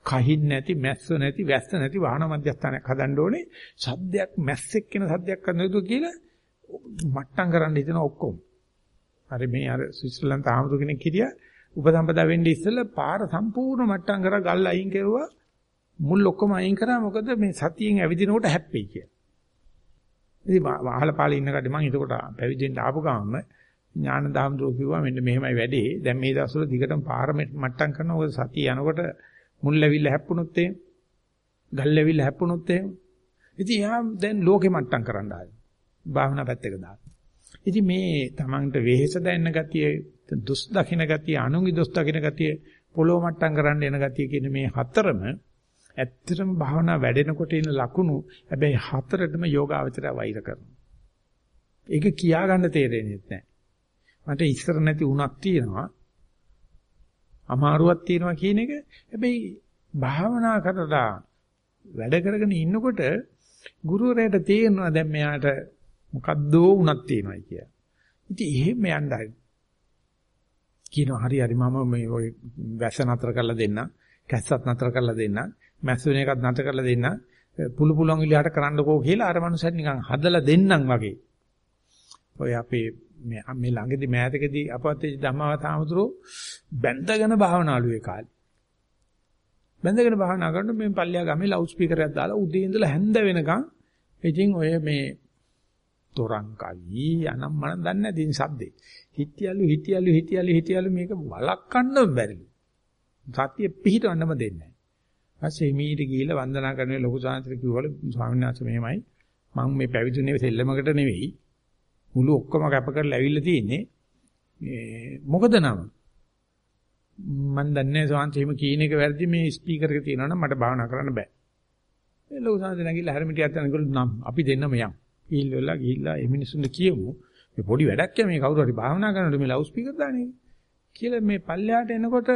කහින් නැති මැස්ස නැති වැස්ස නැති වාහන මධ්‍යස්ථානයක් හදන්න ඕනේ. සද්දයක් මැස්සෙක් කියන සද්දයක් කරන්නද කියලා මට්ටම් කරන්න හිතන ඔක්කොම. හරි මේ අර ස්විට්සර්ලන්ත ආමතු කෙනෙක් හිටියා උපසම්පදා වෙන්නේ ඉස්සෙල්ලා පාර සම්පූර්ණ මට්ටම් කරලා ගල් අයින් කරුවා මුල් ඔක්කොම අයින් කරා මොකද මේ සතියෙන් ඇවිදිනකොට හැප්පෙයි කියලා. ඉතින් අහල පාලේ ඉන්න කඩේ මම එතකොට පැවිදෙන්න ආපු ගමන්ම ඥානදාම් දෝ කිව්වා මෙන්න මෙහෙමයි වැඩේ. දැන් මේ දවස්වල දිගටම පාර මට්ටම් කරනවා. ඔය සතිය යනකොට මුල් ඇවිල්ලා හැප්පුණොත් එහෙම ගල් ඇවිල්ලා හැප්පුණොත් එහෙම. ඉතින් එයා දැන් ලෝකෙ මට්ටම් කරන්න ආවා. භාවනා පැත්තක දාලා. ඉතින් මේ Tamanට වෙහෙස දැනෙන ගතිය දොස් දකින්න ගතිය, අනුන්ගේ දොස් දකින්න ගතිය, පොළොව මට්ටම් කරන්න එන ගතිය කියන මේ හතරම ඇත්තටම භාවනා වැඩෙනකොට එන ලකුණු. හැබැයි හතරටම යෝගාවචරය වෛර කරනවා. ඒක කියා ගන්න තේරෙන්නේ නැහැ. මට ඉස්සර නැති උණක් තියෙනවා. අමාරුවක් තියෙනවා කියන එක හැබැයි භාවනා කරලා වැඩ කරගෙන ඉන්නකොට ගුරුවරයාට තේරෙනවා දැන් මෙයාට මොකද්දෝ උනක් තියෙනවා කියලා. ඉතින් එහෙම යන්නයි. කියනවා හරි හරි මම මේ ওই වැස නතර කරලා දෙන්න, කැස්සත් නතර කරලා දෙන්න, මැස්සුන එකත් නතර කරලා දෙන්න, පුළු පුළුවන් විදිහට කරන්නකෝ කියලා අර මනුස්සයන් නිකන් හදලා දෙන්නම් වගේ. ඔය අපේ මේ මේ ළඟදී මෑතකදී අපවත් ධම්මවතාමතුරු බැඳගෙන භාවනාලු ඒ කාලේ. බැඳගෙන භාවනා කරනකොට මේ පල්ලියා ගමේ ලවුඩ් ස්පීකර් එකක් දාලා උදේ ඉඳලා හැන්ද වෙනකන් ඉතින් ඔය මේ තොරන් කවි අනම් මන දන්නේ නැති සද්දේ. හිටියලු හිටියලු හිටියලු හිටියලු මේක වළක්වන්න බැරිලු. සත්‍ය පිහිටවන්නම දෙන්නේ නැහැ. ඊපස්සේ මීට ගිහිල්ලා වන්දනා කරන ලොකු සාන්තිර කිව්වලු ස්වාමීන් වහන්සේ මෙහෙමයි. මම මේ පැවිදුනේ සෙල්ලමකට නෙවෙයි. මුළු ඔක්කොම කැප කරලා ඇවිල්ලා තියෙන්නේ මේ මොකද නම? මම දන්නේ සෝන්තිම කීන එක වැරදි. මේ ස්පීකර් එක තියෙනවනම් මට භාවනා කරන්න බෑ. ඒ ලොකු සාන්ති නැගිලා හැරමිටියක් යනකොට නම් අපි දෙන්නම යම්. ගිහිල්ලා ගිහිල්ලා මේ මිනිස්සුන්ට කියමු. මේ පොඩි වැඩක් ය මේ කවුරු හරි භාවනා කරනකොට මේ ලවුඩ් ස්පීකර් දාන්නේ කියලා මේ පල්ලෙහාට එනකොට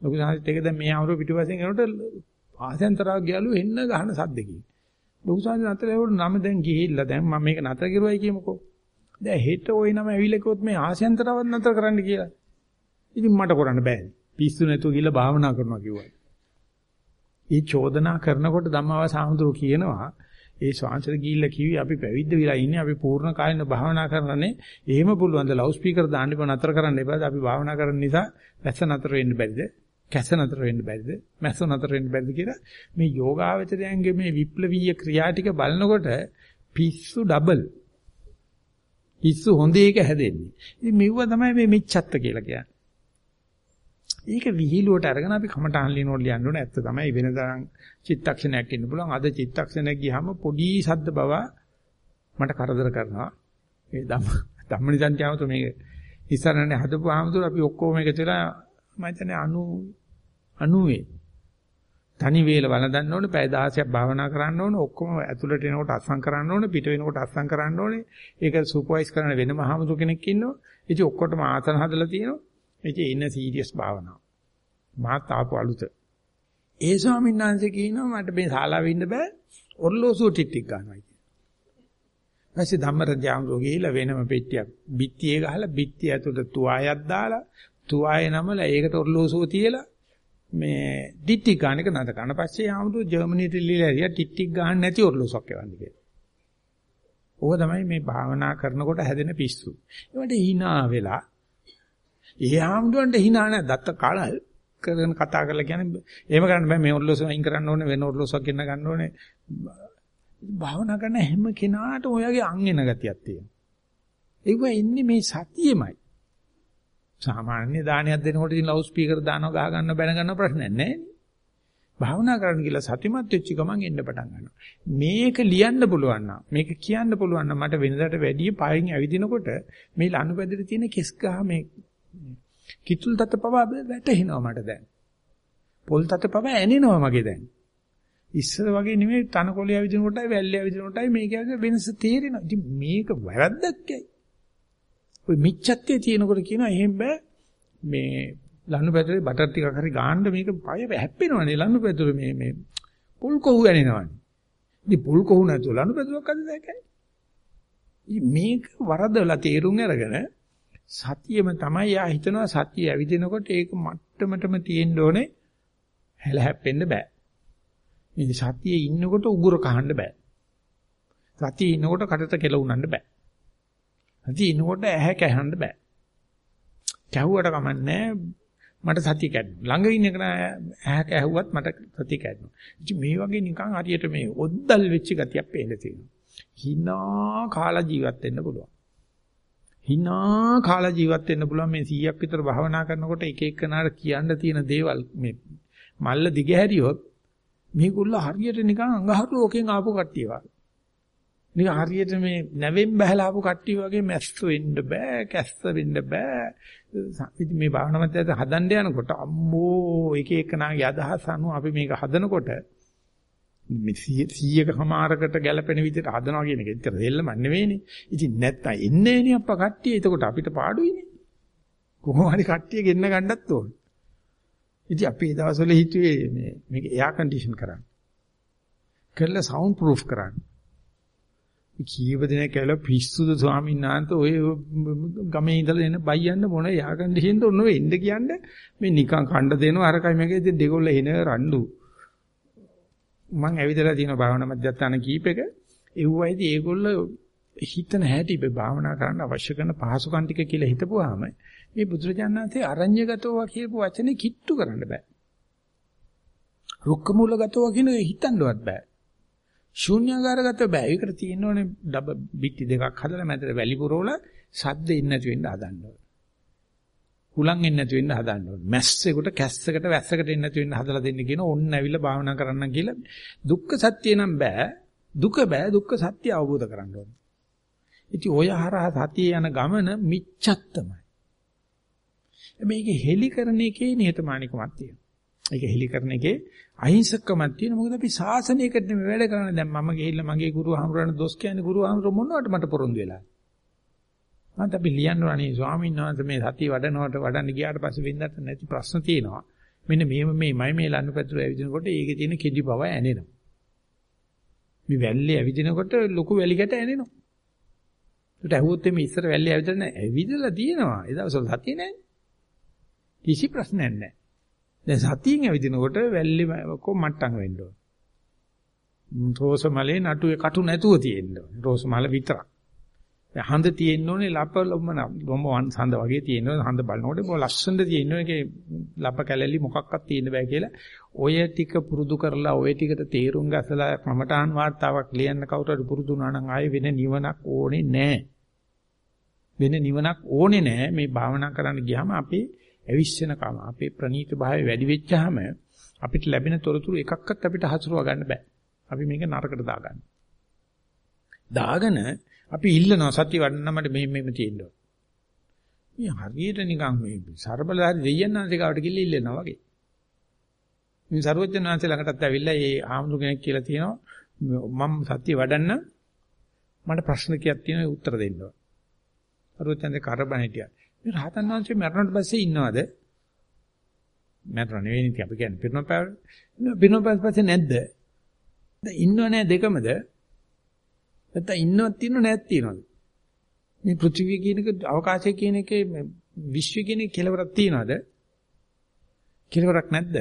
ලොකු සාන්තිත් එක දැන් මේ ආවරු පිටිපස්සෙන් එනකොට ආසෙන්තරා ගියලු එන්න ගහන සද්දකින්. ලොකු සාන්ති නතර ඒවට නම දැන් ගිහිල්ලා දැන් මම මේක නතර කරුවයි කියමුකෝ. දැන් හෙට ওই නම ඇවිල්ලා කිව්වොත් මේ ආසෙන්තරවත් නතර කරන්න කියලා. ඉතින් මට කරන්න බෑ පිස්සු නැතුව ගිහලා භාවනා කරනවා කිව්වා. ඒ චෝදනා කරනකොට ධම්මවා සාමුද්‍රෝ කියනවා ඒ ශාන්සර ගිහිල්ලා කිව්වේ අපි පැවිද්ද විලා ඉන්නේ අපි පූර්ණ කායන භාවනා කරනනේ. එහෙම පුළුවන් ද ලවුඩ් ස්පීකර් දාන්න එපා නතර කරන්න එපා අපි භාවනා කරන නිසා වැස්ස නතර වෙන්න බැරිද? කැස නතර වෙන්න බැරිද? මැස්ස නතර වෙන්න බැරිද කියලා මේ යෝගාවචරයන්ගේ මේ විප්ලවීය ක්‍රියා ටික බලනකොට පිස්සු ඩබල් පිස්සු හොඳ එක හැදෙන්නේ. ඉතින් මෙව්ව තමයි මේ මිච්ඡත්ත කියලා කියන්නේ. ඒක විහිළුවට අරගෙන අපි කමටහන් ලියනෝට ලියන්න ඕනේ. ඇත්ත තමයි. වෙනදානම් චිත්තක්ෂණයක් ඉන්න පුළුවන්. අද චිත්තක්ෂණයක් ගියාම පොඩි සද්ද බව මට කරදර කරනවා. ඒ ධම්ම ධම්මනිසන්තියමතු මේක ඉස්සරහනේ හදපු ආමතුර අපි ඔක්කොම එකතු වෙලා මම හිතන්නේ 90 90 තනි වේල වළඳන්න ඕනේ පැය 16ක් භාවනා කරන්න ඕනේ ඔක්කොම ඇතුළට එනකොට අස්සම් කරන්න ඕනේ පිට වෙනකොට අස්සම් කරන්න ඕනේ. ඒක සුපර්වයිස් කරන වෙනම ආමතුර කෙනෙක් ඉන්නවා. ඉතින් ඔක්කොටම ආසන හදලා තියෙනවා. ඉතින් ඉන්න සීරියස් භාවනාව. මාත් ආපු අලුත. ඒ ස්වාමීන් වහන්සේ කියනවා මට මේ ශාලාවේ ඉන්න බෑ ඔර්ලෝසුව ටිට්ටික් ගන්නවා කියලා. ඊපස්සේ ධම්මරජාමරෝ ගිහිල්ලා වෙනම පෙට්ටියක් බිත්තියේ ගහලා බිත්තිය ඇතුළට තුවායක් දාලා තුවායේ නමලා ඒකට ඔර්ලෝසුව තියලා මේ ටිට්ටික් ගන්න එක නද කරන පස්සේ ආමුතු ජර්මනියට ලියලා හිටියා ටිට්ටික් ගන්න නැති ඔර්ලෝසුවක් එවන්න කියලා. ඕක තමයි මේ භාවනා කරනකොට හැදෙන පිස්සු. ඒවට hina වෙලා ඒ ආම්දුවන්ට hina නැහැ. දත්ත කාලල් කරගෙන කතා කරලා කියන්නේ එහෙම කරන්න බෑ මේ ඔර්ලෝසුව අයින් කරන්න ඕනේ වෙන ඔර්ලෝසුවක් ගෙන්න ගන්න ඕනේ. භාවනා කරන හැම කෙනාට ඔයගේ අං එන ගතියක් තියෙනවා. ඒක ඉන්නේ මේ සතියෙමයි. සාමාන්‍ය දානයක් දෙනකොට ඉතින් ලවුඩ් ස්පීකර් දානවා ගහ ගන්න බැන ගන්න ප්‍රශ්නයක් නැහැ භාවනා කරන්න කියලා සතිමත් වෙච්ච ගමන් එන්න පටන් ගන්නවා. මේක ලියන්න පුළුවන් නම් මේක කියන්න පුළුවන් නම් මට වෙනදාට වැඩිය පයින් ඇවිදිනකොට මේ ලනුපැදුරේ තියෙන කෙස් ගහ මේ කිතුල් තත පව වැටෙනවා මට දැන්. පොල් තත පව ඇනෙනවා මගේ දැන්. ඉස්සර වගේ නෙමෙයි තනකොළේ ඇවිදින කොටයි වැල්ලේ ඇවිදින කොටයි මේකේ වෙනස තේරෙනවා. ඉතින් මේක වැරද්දක්යි. ඔය මිච්ඡත්තේ තියෙනකොට කියනවා එහෙම බෑ මේ ලනු පැදුරේ බටර් ටිකක් හරි ගාන්න මේක පය හැප්පෙනවනේ ලනු පැදුරේ මේ මේ පුල් කොහු ඇනෙනවනේ. ඉතින් පුල් කොහු නැතුව ලනු පැදුරක් අද දැකයි. මේක වරදලා තේරුම් අරගෙන සතියෙම තමයි යා හිතනවා සතිය ඇවිදිනකොට ඒක මට්ටමටම තියෙන්න ඕනේ හැල හැප්පෙන්න බෑ. මේ සතියේ ඉන්නකොට උගුර කහන්න බෑ. සතියේ ඉන්නකොට කටට කෙල උනන්න බෑ. සතියේ ඉන්නකොට ඇහැ කැහන්න බෑ. කැහුවට කමන්නේ මට සතිය කැඩෙනවා. ළඟ ඉන්න එක ඇහැ කැහුවත් මට සතිය කැඩෙනවා. ඉතින් මේ වගේ නිකන් හරියට මේ ඔද්දල් වෙච්ච ගතියක් පේන්න තියෙනවා. hina කාලා ජීවත් වෙන්න පුළුවන්. Hina කාලා ජීවත් වෙන්න පුළුවන් මේ 100ක් විතර භාවනා කරනකොට එක එකනාට කියන්න තියෙන දේවල් මේ මල්ල දිගහැරියොත් මේගොල්ල හරියට නිකන් අඟහරු ලෝකෙන් ආපු කට්ටිය වගේ. නිකන් හරියට මේ නැවෙන් බහලා ආපු කට්ටිය වගේ මැස්ස වෙන්න බෑ, කැස්ස වෙන්න බෑ. ඉතින් මේ භාවනා මැදට හදන්න යනකොට අම්මෝ එක එකනාගේ අදහස් අනුව අපි මේක හදනකොට මේ 100ක සමාරකට ගැලපෙන විදිහට හදනවා කියන එක ඇත්තට දෙල්ලම නෙවෙයිනේ. ඉතින් නැත්තම් එන්නේ නේ අප්පා කට්ටිය. එතකොට අපිට පාඩුයිනේ. කොහොම හරි කට්ටිය ගෙන්න ගන්නත් ඕනේ. ඉතින් අපි ඒ දවස්වල හිතුවේ මේ මේක එයා කන්ඩිෂන් කරන්න. කරලා සවුන්ඩ් ප්‍රූෆ් කරන්න. කීප දිනක් කියලා පිස්සුද ස්වාමීන් වහන්සේ ඔය ගමේ ඉඳලා එන බයියන්න මොන එයා කන්ඩිෂන්ද ඔන්න වෙන්න කියන්නේ මේ නිකන් කණ්ඩ දෙනවා අරකයි මේකේ ඉතින් දෙගොල්ල එන රණ්ඩු. මං ඇවිදලා තියෙන භාවනා මධ්‍යස්ථාන කීපෙක එව්වයිදී ඒගොල්ල හිතන හැටි භාවනා කරන්න අවශ්‍ය කරන පහසුකම් ටික කියලා හිතපුවාම මේ බුදුරජාණන්සේ අරඤ්‍යගතව කියපු වචනේ කිට්ටු කරන්න බෑ. රුක්ක මූලගතව කියන හිතන්නවත් බෑ. ශූන්‍යාකාරගතව බෑ. ඒකට තියෙන්න ඕනේ ඩබ බිට්ටි දෙකක් හදලා මැදට වැලි පුරවල සද්ද ඉන්නේ නැති වෙන්න හදන්න ඕනේ. හුලං එන්නේ නැති වෙන්න හදන්න ඕනේ. මැස්සෙකුට කැස්සකට වැස්සකට එන්නේ නැති වෙන්න හදලා දෙන්න කියන ඕන්න ඇවිල්ලා භාවනා කරන්න කියලා දුක්ඛ සත්‍ය නම් බෑ. දුක බෑ දුක්ඛ සත්‍ය අවබෝධ කරගන්න ඕනේ. ඉතින් ඔය හරහා සතිය යන ගමන මිච්ඡත්තමයි. මේක හෙලි කරන එකේ නිහතමානිකමක් තියෙනවා. ඒක හෙලි කරන එකේ අහිංසකකමක් තියෙනවා. මොකද අපි සාසනයකට මේ වැඩ කරන්නේ. දැන් මම ගිහිල්ලා මගේ ගුරු හමුරන දොස් කියන්නේ ගුරු හමුර මොනවට මට පොරොන්දු වෙලා. මන්ට අපි ලියන්න ඕනේ ස්වාමීන් වහන්සේ මේ සතිය වඩනවට වඩන්න ගියාට පස්සේ වෙන්නත් නැති ප්‍රශ්න තියෙනවා. මෙන්න මේ මේමයි මේ ලන්නපැතුර ඇවිදිනකොට ඒකේ තියෙන කෙඩි බව ඇනෙනවා. මේ වැල්ලේ ඇවිදිනකොට ලොකු වැලිකට ඇනෙනවා. ඒකට ඇහුවොත් මේ ඉස්සර වැල්ලේ ඇවිදලා නැහැ. ඇවිදලා තියෙනවා. ඒ දවස්වල සතිය නැහැ. කිසි ප්‍රශ්නයක් නැහැ. දැන් සතියෙන් ඇවිදිනකොට වැල්ලේ කො මට්ටම් වෙන්න ඕන. රෝස මලේ නටුවේ කටු නැතුව තියෙන්න ඕන. රෝස මල විතරක්. හඳ තියෙන්න ඕනේ ලප ලොම්මන ලොම්ම හඳ වගේ තියෙන්න ඕනේ. හඳ බලනකොට බො ලස්සනද තියෙන්න ඕනේ. ඒකේ ලප කැලැලි මොකක්වත් තියෙන්න බෑ කියලා. ඔය ටික පුරුදු කරලා ඔය ටිකට තේරුම් ගසලා ප්‍රමටාන් වාර්තාවක් ලියන්න කවුරු හරි පුරුදු වුණා නම් ආයේ වෙන නිවනක් ඕනේ නැහැ. වෙන නිවනක් ඕනේ නැහැ. මේ භාවනා කරන්න ගියාම අපේ ඇවිස්සෙන කම අපේ ප්‍රනීත භාවය වැඩි වෙච්චාම අපිට ලැබෙන තොරතුරු එකක්වත් අපිට හසුරව ගන්න බෑ. අපි මේක නරකට දාගන්න. දාගෙන අපි ඉල්ලනවා සත්‍ය වඩන්න මට මෙහෙම මෙහෙම තියෙනවා. මේ හරියට නිකන් මේ ਸਰබලධාරි දෙයයන් අන්තිකාවට කිල්ල ඉල්ලනවා වගේ. මේ ਸਰවඥාන් වහන්සේ ළඟටත් ඇවිල්ලා ඒ ආමුදු කෙනෙක් කියලා තියෙනවා මම සත්‍ය වඩන්න මට ප්‍රශ්න කීයක් තියෙනවා උත්තර දෙන්න. ਸਰවඥාන්ගේ කරබන හිටියා. මේ රහතන් වහන්සේ මරණට පස්සේ ඉන්නවද? මරණ නෙවෙයි ඉතින් අපි කියන්නේ පිරුණපෑව. පිරුණපෑව පස්සේ නැද්ද? ඉන්නව නෑ දෙකමද? නැත්නම් ඉන්නවක් තියෙනව නැත් තියෙනවද? මේ පෘථිවිය කියන එක අවකාශය කියන එකේ විශ්වය කියන කෙලවරක් තියෙනවද? කෙලවරක් නැද්ද?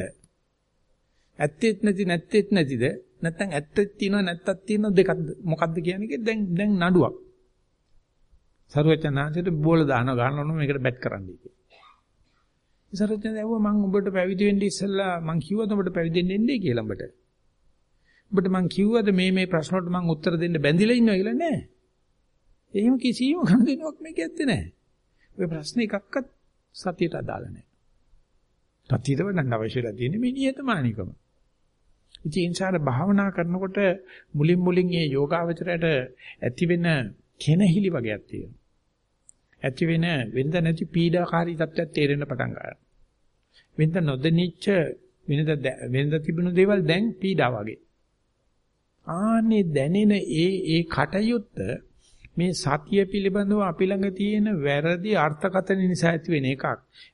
ඇත්තෙත් නැති නැත්තෙත් නැතිද? නැත්නම් ඇත්තෙත් තියෙනව නැත්තක් තියෙනව දෙකක්ද? මොකක්ද කියන්නේ දැන් දැන් නඩුවක්. සරුවචනාංශයට බෝල දාන ගන්නවනම් මේකට බැට් කරන්නයි කියන්නේ. සරුවචන දැවුවා මම ඔබට පැවිදි වෙන්න ඉස්සෙල්ලා මං කිව්වද ඔබට පැවිදි වෙන්න එන්නේ කියලා ඔබට. ඔබට මං කිව්වද මේ මේ ප්‍රශ්න වලට මං උත්තර දෙන්න බැඳිලා ඉන්නවා කියලා නෑ. එහෙම කිසිම ගනුදෙනුවක් මේක ඇත්තේ නෑ. ඔය ප්‍රශ්න එකක්වත් සතියට අදාළ නෑ. සතියට වඩන්න අවශ්‍යලා තියෙන්නේ මේ නියතමානිකම. ඉතින් ඉන්සාර භාවනා කරනකොට මුලින් මුලින් මේ යෝගාවචරයට ඇති වෙන කෙනහිලි වගේක් තියෙනවා. ඇති වෙන වෙනද නැති පීඩාකාරී තත්ත්වයක් තේරෙන්න පටන් ගන්නවා. වෙනද නොදෙනිච්ච වෙනද වෙනද තිබුණු දේවල් දැන් පීඩා වගේ. ආන්නේ දැනෙන ඒ ඒ කටයුත්ත මේ සතිය පිළිබඳව අපි ළඟ තියෙන වැරදි අර්ථකථන නිසා ඇති වෙන එකක්.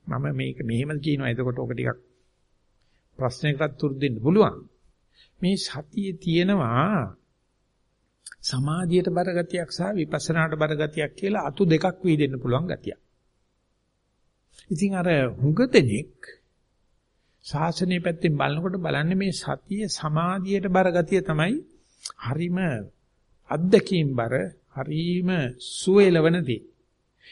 මම මේක මෙහෙම කියනවා. එතකොට ඔක ටිකක් ප්‍රශ්නයකට තුරු දෙන්න පුළුවන්. මේ සතියේ තියෙනවා සමාධියට බර ගතියක් සහ විපස්සනාට බර ගතියක් කියලා අතු දෙකක් වීදෙන්න පුළුවන් ගතියක්. ඉතින් අර හුඟ දෙනෙක් ශාසනීය පැත්තෙන් බලනකොට බලන්නේ මේ සතිය සමාධියට බර ගතිය තමයි හරිම අත්දැකීම් බර හරිම සුවේලවනදී.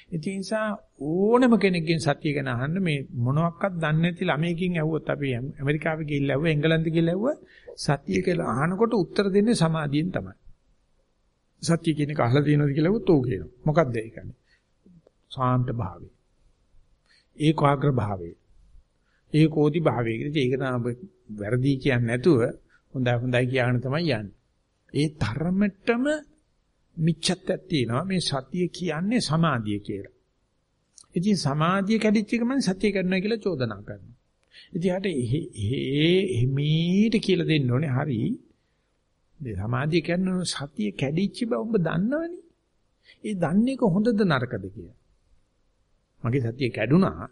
ඒ නිසා ඕනම කෙනෙක්ගෙන් සතිය ගැන අහන්න මේ මොනවත් දන්නේ නැති ළමයකින් ඇහුවොත් අපි ඇමරිකාවේ ගිහිල්ලා ඇහුවා එංගලන්තේ ගිහිල්ලා ඇහුවා සතිය කියලා අහනකොට උත්තර දෙන්නේ සමාධියෙන් තමයි. සත්‍ය කියන එක අහලා තියෙනවද කියලා උත් ඕක කියනවා. මොකක්ද ඒ කියන්නේ? සාන්ත භාවය. ඒකාග්‍ර භාවය. ඒකෝදි භාවය. ඒක තමයි වැරදි කියන්නේ නැතුව හොඳයි හොඳයි කියන තමයි යන්නේ. ඒ තරමටම මිච්ඡත්වයක් තියෙනවා මේ සතිය කියන්නේ සමාධිය කියලා. ඉතින් සමාධිය කැඩිච්ච ගමන් සතිය කරනවා කියලා චෝදනා කරනවා. ඉතින් හට ඒ එමීට කියලා දෙන්න ඕනේ හරි මේ සමාධිය කියන්නේ සතිය කැඩිච්ච බව ඔබ දන්නවනේ. ඒ දන්නේ කො හොඳද නරකද කියලා. මගේ සතිය කැඩුනා.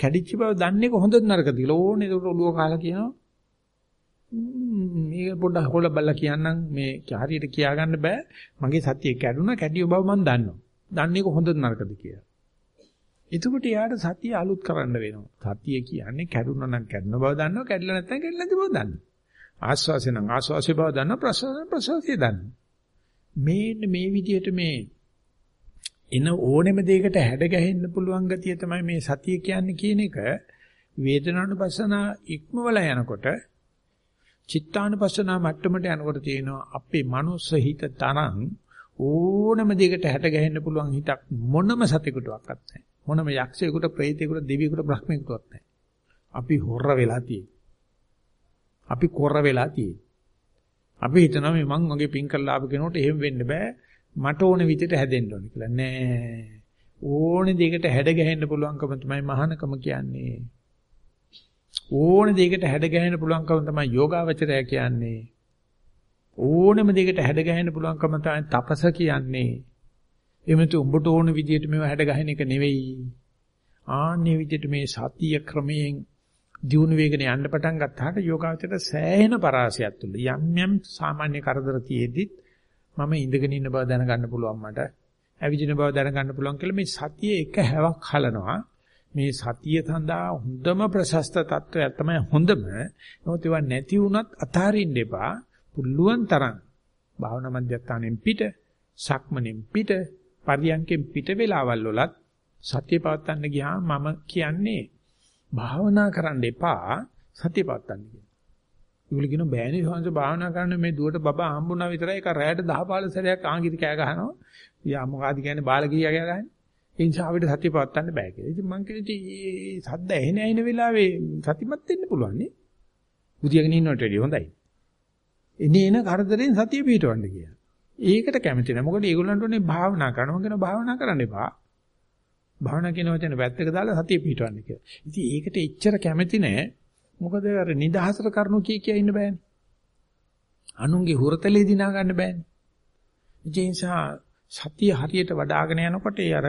කැඩිච්ච බව දන්නේ කොහොඳද නරකද කියලා. ඕනේ ඒක ඔළුව කාලා කියනවා. මේක පොඩ්ඩක් හොල බලලා කියන්නම් මේ හරියට කියාගන්න බෑ. මගේ සතිය කැඩුනා කැඩිය බව මම දන්නවා. දන්නේ කොහොඳද නරකද කියලා. එතකොට යාට සතිය අලුත් කරන්න වෙනවා. සතිය කියන්නේ කැඩුනා නම් කැඩුන බව දන්නවා, කැඩලා නැත්නම් කැඩලා නැති බව දන්නවා. ආස්වාසේ නම් ආස්වාසේ බව දන්නවා, ප්‍රසවාසය ප්‍රසවාසය දන්නවා. මේ මේ විදිහට මේ එන ඕනෙම දෙයකට හැඩ ගැහෙන්න පුළුවන් ගතිය තමයි මේ සතිය කියන්නේ කියන එක වේදනානුපස්සන ඉක්මවල යනකොට චිත්තානුපස්සන මට්ටමට යනකොට තියෙනවා අපේ මනුස්ස හිත තරම් ඕනම දෙයකට හැට ගැහෙන්න පුළුවන් හිතක් මොනම සතෙකුටවත් නැහැ. මොනම යක්ෂයෙකුට, ප්‍රේතයෙකුට, දෙවියෙකුට, බ්‍රහ්මයෙකුටවත් නැහැ. අපි හොර වෙලා තියෙන්නේ. අපි කොර වෙලා තියෙන්නේ. අපි හිතනවා මේ මං වගේ පින් කරලා ආපු කෙනෙකුට එහෙම වෙන්න බෑ. මට ඕන විදිහට හැදෙන්න ඕනේ කියලා. නෑ. ඕනේ දෙයකට හැඩ ගැහෙන්න පුළුවන්කම තමයි මහානකම කියන්නේ. ඕනේ දෙයකට හැඩ ගැහෙන්න පුළුවන්කම තමයි යෝගාවචරය කියන්නේ. ඕනෙම දෙයකට හැඩ ගැහෙන්න පුළුවන්කම තමයි තපස කියන්නේ. එමෙතු උඹට ඕන විදිහට මේව හැඩ ගහන එක නෙවෙයි. ආන්නේ විදිහට මේ සතිය ක්‍රමයෙන් දියුණු වේගන යන්න පටන් ගත්තාට යෝගාවචරයට සෑහෙන පරාසයක් තුල යම් යම් සාමාන්‍ය කරදර තියේදිත් මම ඉඳගෙන ඉන්න බව දැනගන්න පුළුවන් මට. ඇවිදින බව දැනගන්න පුළුවන් කියලා මේ සතිය එක හැවක් හලනවා. මේ සතිය සඳහා හොඳම ප්‍රශස්ත තත්වයක් තමයි හොඳම. නමුත් ඒවා නැති වුණත් අතාරින්න එපා. පුළුවන් තරම් භාවනා මධ්‍යස්ථානෙන් පිට, සක්මනෙන් පිට, පරියන්කෙන් පිට වෙලාවල් වලත් සතිය පවත්වන්න ගියාම මම කියන්නේ භාවනා කරන්න එපා සතිය පවත්වන්න කියලා. ඒගොල්ලෝ කියන බෑනේ සංස භාවනා කරන්න මේ දුවට බබා හම්බුණා විතරයි ඒක රැයට 10 15 සැරයක් ආගිරි කෑ ගහනවා. යා මොකද්ද කියන්නේ බාලකීයා කෑ ගහන්නේ. ඒ නිසා අපිට සතිය පවත්වන්න බෑ කියලා. ඉතින් මං කියන්නේ මේ සද්ද ඇහෙන ඇහෙන වෙලාවේ සතිමත් වෙන්න පුළුවන් නේ. බුදියාගෙන ඉන්නවට වැඩිය හොඳයි. එනේ එන කරදරෙන් සතිය පිටවන්න කියලා. ඒකට කැමති නැහැ. මොකද ඒගොල්ලන්ට ඕනේ භාවනා කරනවා කියන භාවනා කරන්න එපා. භාවනා කියන වචනේ වැත්තක දාලා සතිය පිටවන්න කියලා. ඉතින් ඒකට එච්චර කැමති නැහැ. මොකද අර නිදහසට කරුණු කිය කිය ඉන්න බෑනේ. අනුන්ගේ හුරතලේ දිනා ගන්න බෑනේ. ඒ නිසා සතිය හරියට වඩ아가න යනකොට ඒ අර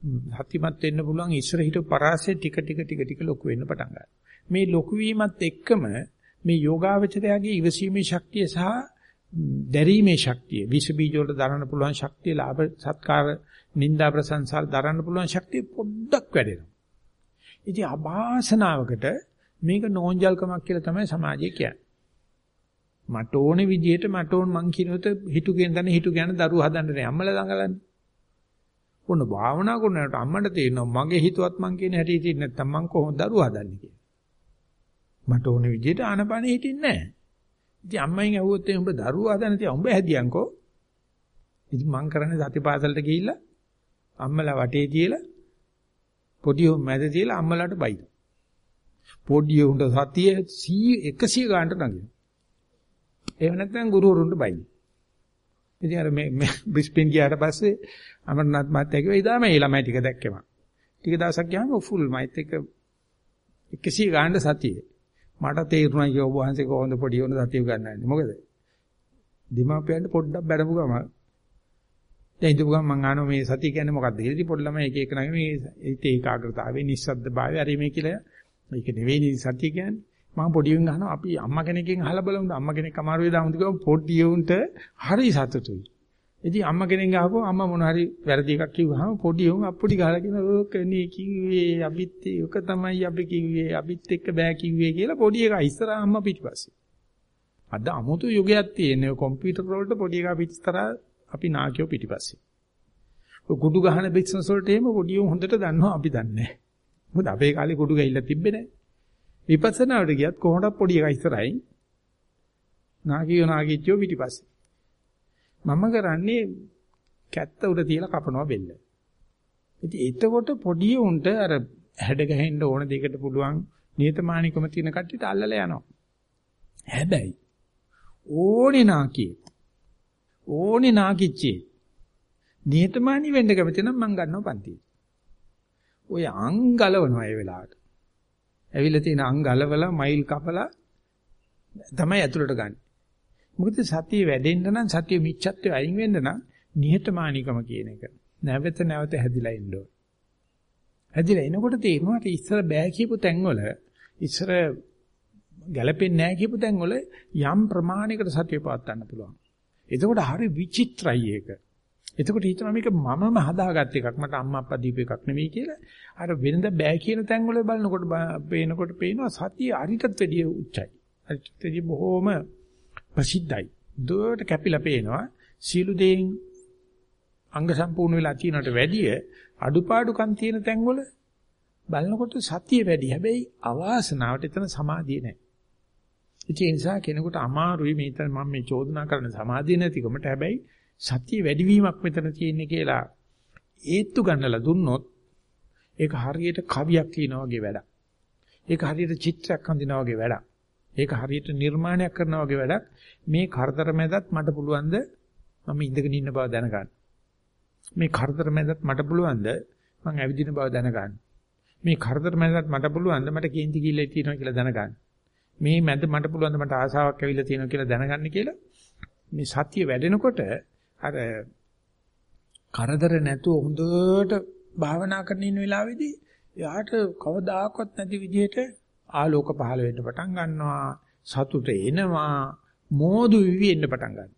සතිමත් වෙන්න පුළුවන් ඉස්සර හිටු පරාසය ටික ටික ටික ටික ලොකු වෙන්න පටන් ගන්නවා. මේ ලොකු වීමත් එක්කම මේ යෝගාවචරයාගේ ඉවසීමේ ශක්තිය සහ දැරීමේ ශක්තිය විස බීජ වලට දරන්න පුළුවන් ශක්තිය ලාභ සත්කාර නිന്ദා ප්‍රශංසා දරන්න පුළුවන් ශක්තිය පොඩ්ඩක් වැඩෙනවා. ඉතින් අභාසනාවකට මේක නෝන්ජල්කමක් කියලා තමයි සමාජයේ කියන්නේ. මට ඕනේ විදිහට මට ඕන මං කියනොත් හිතු කියන දන්නේ හිතු කියන දරුවෝ හදන්න නෑ අම්මලා දඟලන්නේ. ඔන්න භාවනා කරනකොට අම්මට තේරෙනවා මගේ හිතුවත් මං කියන හැටි හිටින්නේ නැත්තම් මං කොහොමද දරුවෝ හදන්නේ කියලා. මට ඕනේ විදිහට ආනපනෙ හිටින්නේ නෑ. ඉතින් අම්මෙන් ඇහුවොත් එහෙනම් උඹ දරුවෝ හදන්න තියා උඹ හැදියන්කෝ. ඉතින් මං කරන්නේ සතිපාසලට ගිහිල්ලා අම්මලා වටේ තියලා පොඩි මැද තියලා අම්මලාට බයිද. පොඩි උන්ට සතිය 100 100 ගානට නගිනවා. එහෙම නැත්නම් ගුරුවරුන්ට බයි. ඉතින් අර මේ බ්‍රිස්බේන් ගියාට පස්සේ අමරනාත් මහත්තයා කිව්වා ඉදාම මේ ළමයි ටික දැක්කම. ටික දවසක් ගියාම ෆුල් මයිත් එක 100 ගානට සතියේ. මට තේරුණා කිය ඔබ වහන්සේ කොහොමද පොඩි උන සතිය ගන්නන්නේ. මොකද? දීමාපියන්ට පොඩ්ඩක් බැලපු ගම දැන් ඉඳපු ගම මං අහනවා මේ සතිය කියන්නේ මොකක්ද කියලා. ඉතින් පොඩි ළමයි එක එක නගේ මේ ඒතේ ඒකාග්‍රතාවේ නිස්සද්දභාවය හරි මේ කියලා. මේක නෙවෙයි සතිය කියන්නේ. මම පොඩි උන් අහනවා අපි අම්මා කෙනෙක්ගෙන් අහලා බලමුද අම්මා කෙනෙක් අමාරු වේදාමුද කියලා පොඩි උන්ට හරි සතුටුයි. ඉතින් අම්මා කෙනෙක් අහපුවා අම්මා මොන හරි වැරදි එකක් කිව්වහම පොඩි උන් අප්පුඩි ගහලා කියන ඕකනේ කිව්වේ අපිත් ඒක තමයි අපි කිව්වේ අපිත් එක්ක බෑ කිව්වේ කියලා පොඩි එකා ඉස්සරහා අම්මා පිටිපස්සේ. අද 아무තු යුගයක් තියෙනවා කම්පියුටර් වලට පොඩි එකා පිටිස්තරා අපි නාකියෝ පිටිපස්සේ. ඔය කුඩු ගහන බිස්නස් වලට එහෙම පොඩි උන් හොඳට දන්නවා අපි දන්නේ නැහැ. මොකද අපේ කාලේ කුඩු ගහිලා තිබ්බේ නැහැ. විපස්සනාවට ගියත් කොහොමද පොඩි එකා ඉස්සරහින් නාකියෝ නාගිච්චෝ පිටිපස්සේ. මම කරන්නේ කැත්ත උඩ තියලා කපනවා බෙල්ල. ඉතින් එතකොට පොඩි උන්ට අර හැඩ ගහෙන්න ඕන දෙයකට පුළුවන් නියතමානිකම තියෙන කට්ටියට අල්ලලා යනවා. හැබැයි ඕනේ නාකියේ ඕනේ නාකිච්චේ නියතමානී වෙන්න කැමති නම් මං ගන්නවා පන්තියේ. ඔය අං ගලවනවා ඒ වෙලාවට. ඇවිල්ලා තියෙන අං ගලවලා මයිල් කපලා තමයි ඇතුළට ගන්න. මොකද සතිය වැඩෙන්න නම් සතිය මිච්ඡත්වය අයින් වෙන්න නම් නිහතමානීකම කියන එක නැවත නැවත හැදිලා ඉන්න ඕන. හැදිලා එනකොට තේරෙනවා ඉස්සර බෑ කියපු තැන්වල ඉස්සර ගැළපෙන්නේ නැහැ කියපු තැන්වල යම් ප්‍රමාණයකට සතිය පවත් ගන්න පුළුවන්. එතකොට හරි විචිත්‍රයි ඒක. එතකොට හිතනවා මේක මමම හදාගත්ත එකක් මට අම්මා අප්පා දීපු එකක් නෙවෙයි කියලා. අර වෙනද බෑ කියන තැන්වල බලනකොට පේනකොට පේනවා සතිය අරිටත් වැඩිය උච්චයි. අරිටත් වැඩිය බොහොම ප්‍රසිද්ධයි. දුවට කැපිලා පේනවා. සීළු දෙයින් අංග සම්පූර්ණ වෙලා තියෙනට වැඩිය අඩුපාඩුකම් තියෙන තැන්වල බලනකොට සතිය වැඩි. හැබැයි අවාසනාවට එතන සමාධිය නැහැ. ඒ නිසා කෙනෙකුට අමාරුයි මේතන මම මේ චෝදනා කරන සමාධිය නැතිකමට හැබැයි සතිය වැඩිවීමක් මෙතන තියෙන්නේ කියලා ඒත්තු ගන්නලා දුන්නොත් ඒක හරියට කවියක් කියනා වගේ වැඩක්. ඒක හරියට චිත්‍රයක් හඳිනා වගේ වැඩක්. ඒක හරියට නිර්මාණයක් කරනවා වගේ වැඩක්. මේ කරදර මැදත් මට පුළුවන්ද මම ඉඳගෙන ඉන්න බව දැනගන්න. මේ කරදර මැදත් මට පුළුවන්ද මම ඇවිදින බව දැනගන්න. මේ කරදර මැදත් මට පුළුවන්ද මට කේන්ති කිල්ලේ තියෙනවා කියලා දැනගන්න. මේ මැද මට පුළුවන්ද මට ආසාවක් ඇවිල්ලා තියෙනවා කියලා දැනගන්න කියලා මේ සතිය වැඩෙනකොට අර කරදර නැතුව හොඳට භාවනා කරන ඉන්න වෙලාවේදී එයාට කවදාකවත් නැති විදිහට ආලෝක පහළ වෙන්න පටන් ගන්නවා සතුට එනවා මෝදු විවි එන්න පටන් ගන්නවා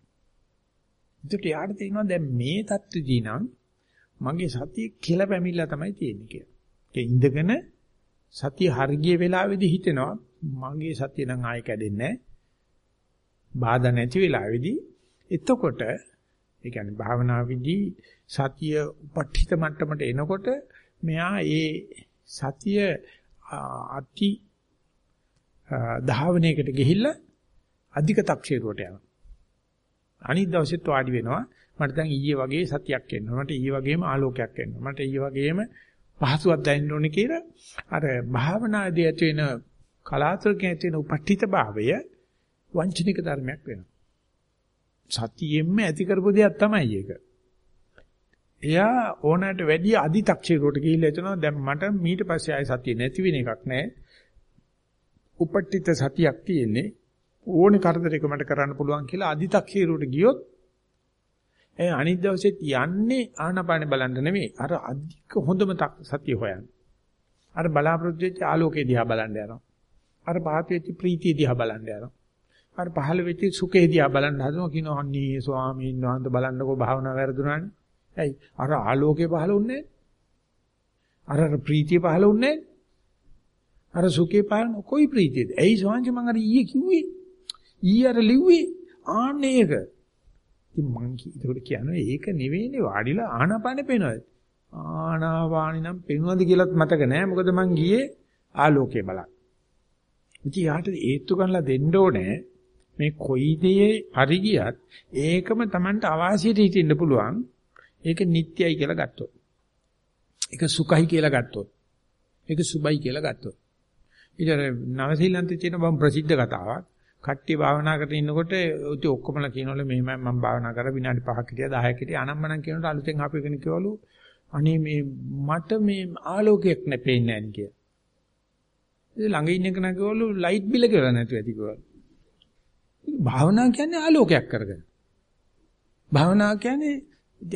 ඒකට යාට තේරෙනවා දැන් මේ தත්ත්වදී නම් මගේ සතිය කියලා පැමිණලා තමයි තියෙන්නේ කියලා. ඒ ඉඳගෙන සතිය හර්ගිය වෙලාවේදී හිතෙනවා මගේ සතිය නම් ආයෙ කැඩෙන්නේ නැහැ. බාධා නැති වෙලාවේදී එතකොට ඒ කියන්නේ භාවනාවේදී සතිය උපට්ඨිත මට්ටමට එනකොට මෙයා ඒ සතිය අති ධාවනයකට ගිහිල්ලා අධික තක්ෂේරුවට යනවා. අනිත් දවසෙත් වාඩි වෙනවා. මට දැන් ඊයේ වගේ සතියක් එනවා. මට ඊයේ වගේම ආලෝකයක් එනවා. මට ඊයේ වගේම පහසුවක් දැනෙන්න ඕනේ කියලා අර භාවනාදී ඇති වෙන කලාතුරකින් ඇති වෙන උපට්ඨිත භාවය වංචනික ධර්මයක් වෙනවා. සතියෙන්ම ඇති කරපු දෙයක් තමයි ඒක. එයා ඕනෑමට වැඩි අදි탁ෂේරුවට ගිහිල්ලා එතනවා දැන් මට මීට පස්සේ ආයේ සතිය නැති වෙන එකක් නැහැ. උපට්ඨිත සතියක් තියෙන්නේ. ඕනේ කරදරයක මට කරන්න පුළුවන් කියලා අදි탁ෂේරුවට ගියොත් ඒ අනිත් දවසෙත් යන්නේ ආනපාන බලන්න නෙමෙයි. අර අධික හොඳම සතිය හොයන්න. අර බලාපොරොත්තු වෙච්ච ආලෝකේ දිහා බලන්න යනවා. අර පහත් වෙච්ච ප්‍රීතිය දිහා බලන්න යනවා. අර පහළ වෙච්ච සුඛේ දිහා බලන්න හදනවා කියනවා අන්නේ ස්වාමීන් වහන්සේ බලන්නකෝ භාවනාව වැරදුනානේ. ඇයි අර ආලෝකේ පහළුන්නේ අර අර ප්‍රීතිය පහළුන්නේ අර සුඛේ පහළ කොයි ප්‍රීතියද? ඇයි ස්වාමීන් මං අර ඊයේ කිව්වේ? ඊයේ අර ලිව්වේ ආන්නේ ඒක. ඉතින් මං ඒකට කියන්නේ ඒක නෙවෙයිනේ වාඩිලා ආනාපානෙ පේනවා. ආනාපානි නම් පේනවද කියලාත් මතක නෑ. මොකද මං ගියේ ආලෝකේ බලන්න. ඉතින් යාට ඒත්තු ගන්නලා දෙන්න ඕනේ. මේ කොයි දේ හරි ගියත් ඒකම Tamanට අවාසියට හිටින්න පුළුවන්. ඒක නිට්ටයයි කියලා ගත්තොත්. ඒක සුඛයි කියලා ගත්තොත්. ඒක සුබයි කියලා ගත්තොත්. ඊට නවසීලන්තේ තියෙන බම් ප්‍රසිද්ධ කතාවක්. කට්ටිය භාවනා කරගෙන ඉන්නකොට උති ඔක්කොමලා කියනවලු මෙහෙමයි මම භාවනා කර විනාඩි 5ක හිටියා 10ක හිටියා අනම්මනම් කියනකොට අලුතෙන් ආපු කෙනෙක් කිව්වලු අනේ මේ මට මේ ආලෝකයක් නැපෙන්නේ නැහැ කියලා. ඉතින් ළඟ ඉන්න කෙනා කිව්වලු ලයිට් බිල කියලා නැතුව ඇති කිව්වලු. භාවනා කියන්නේ ආලෝකයක් කරගෙන. භාවනා කියන්නේ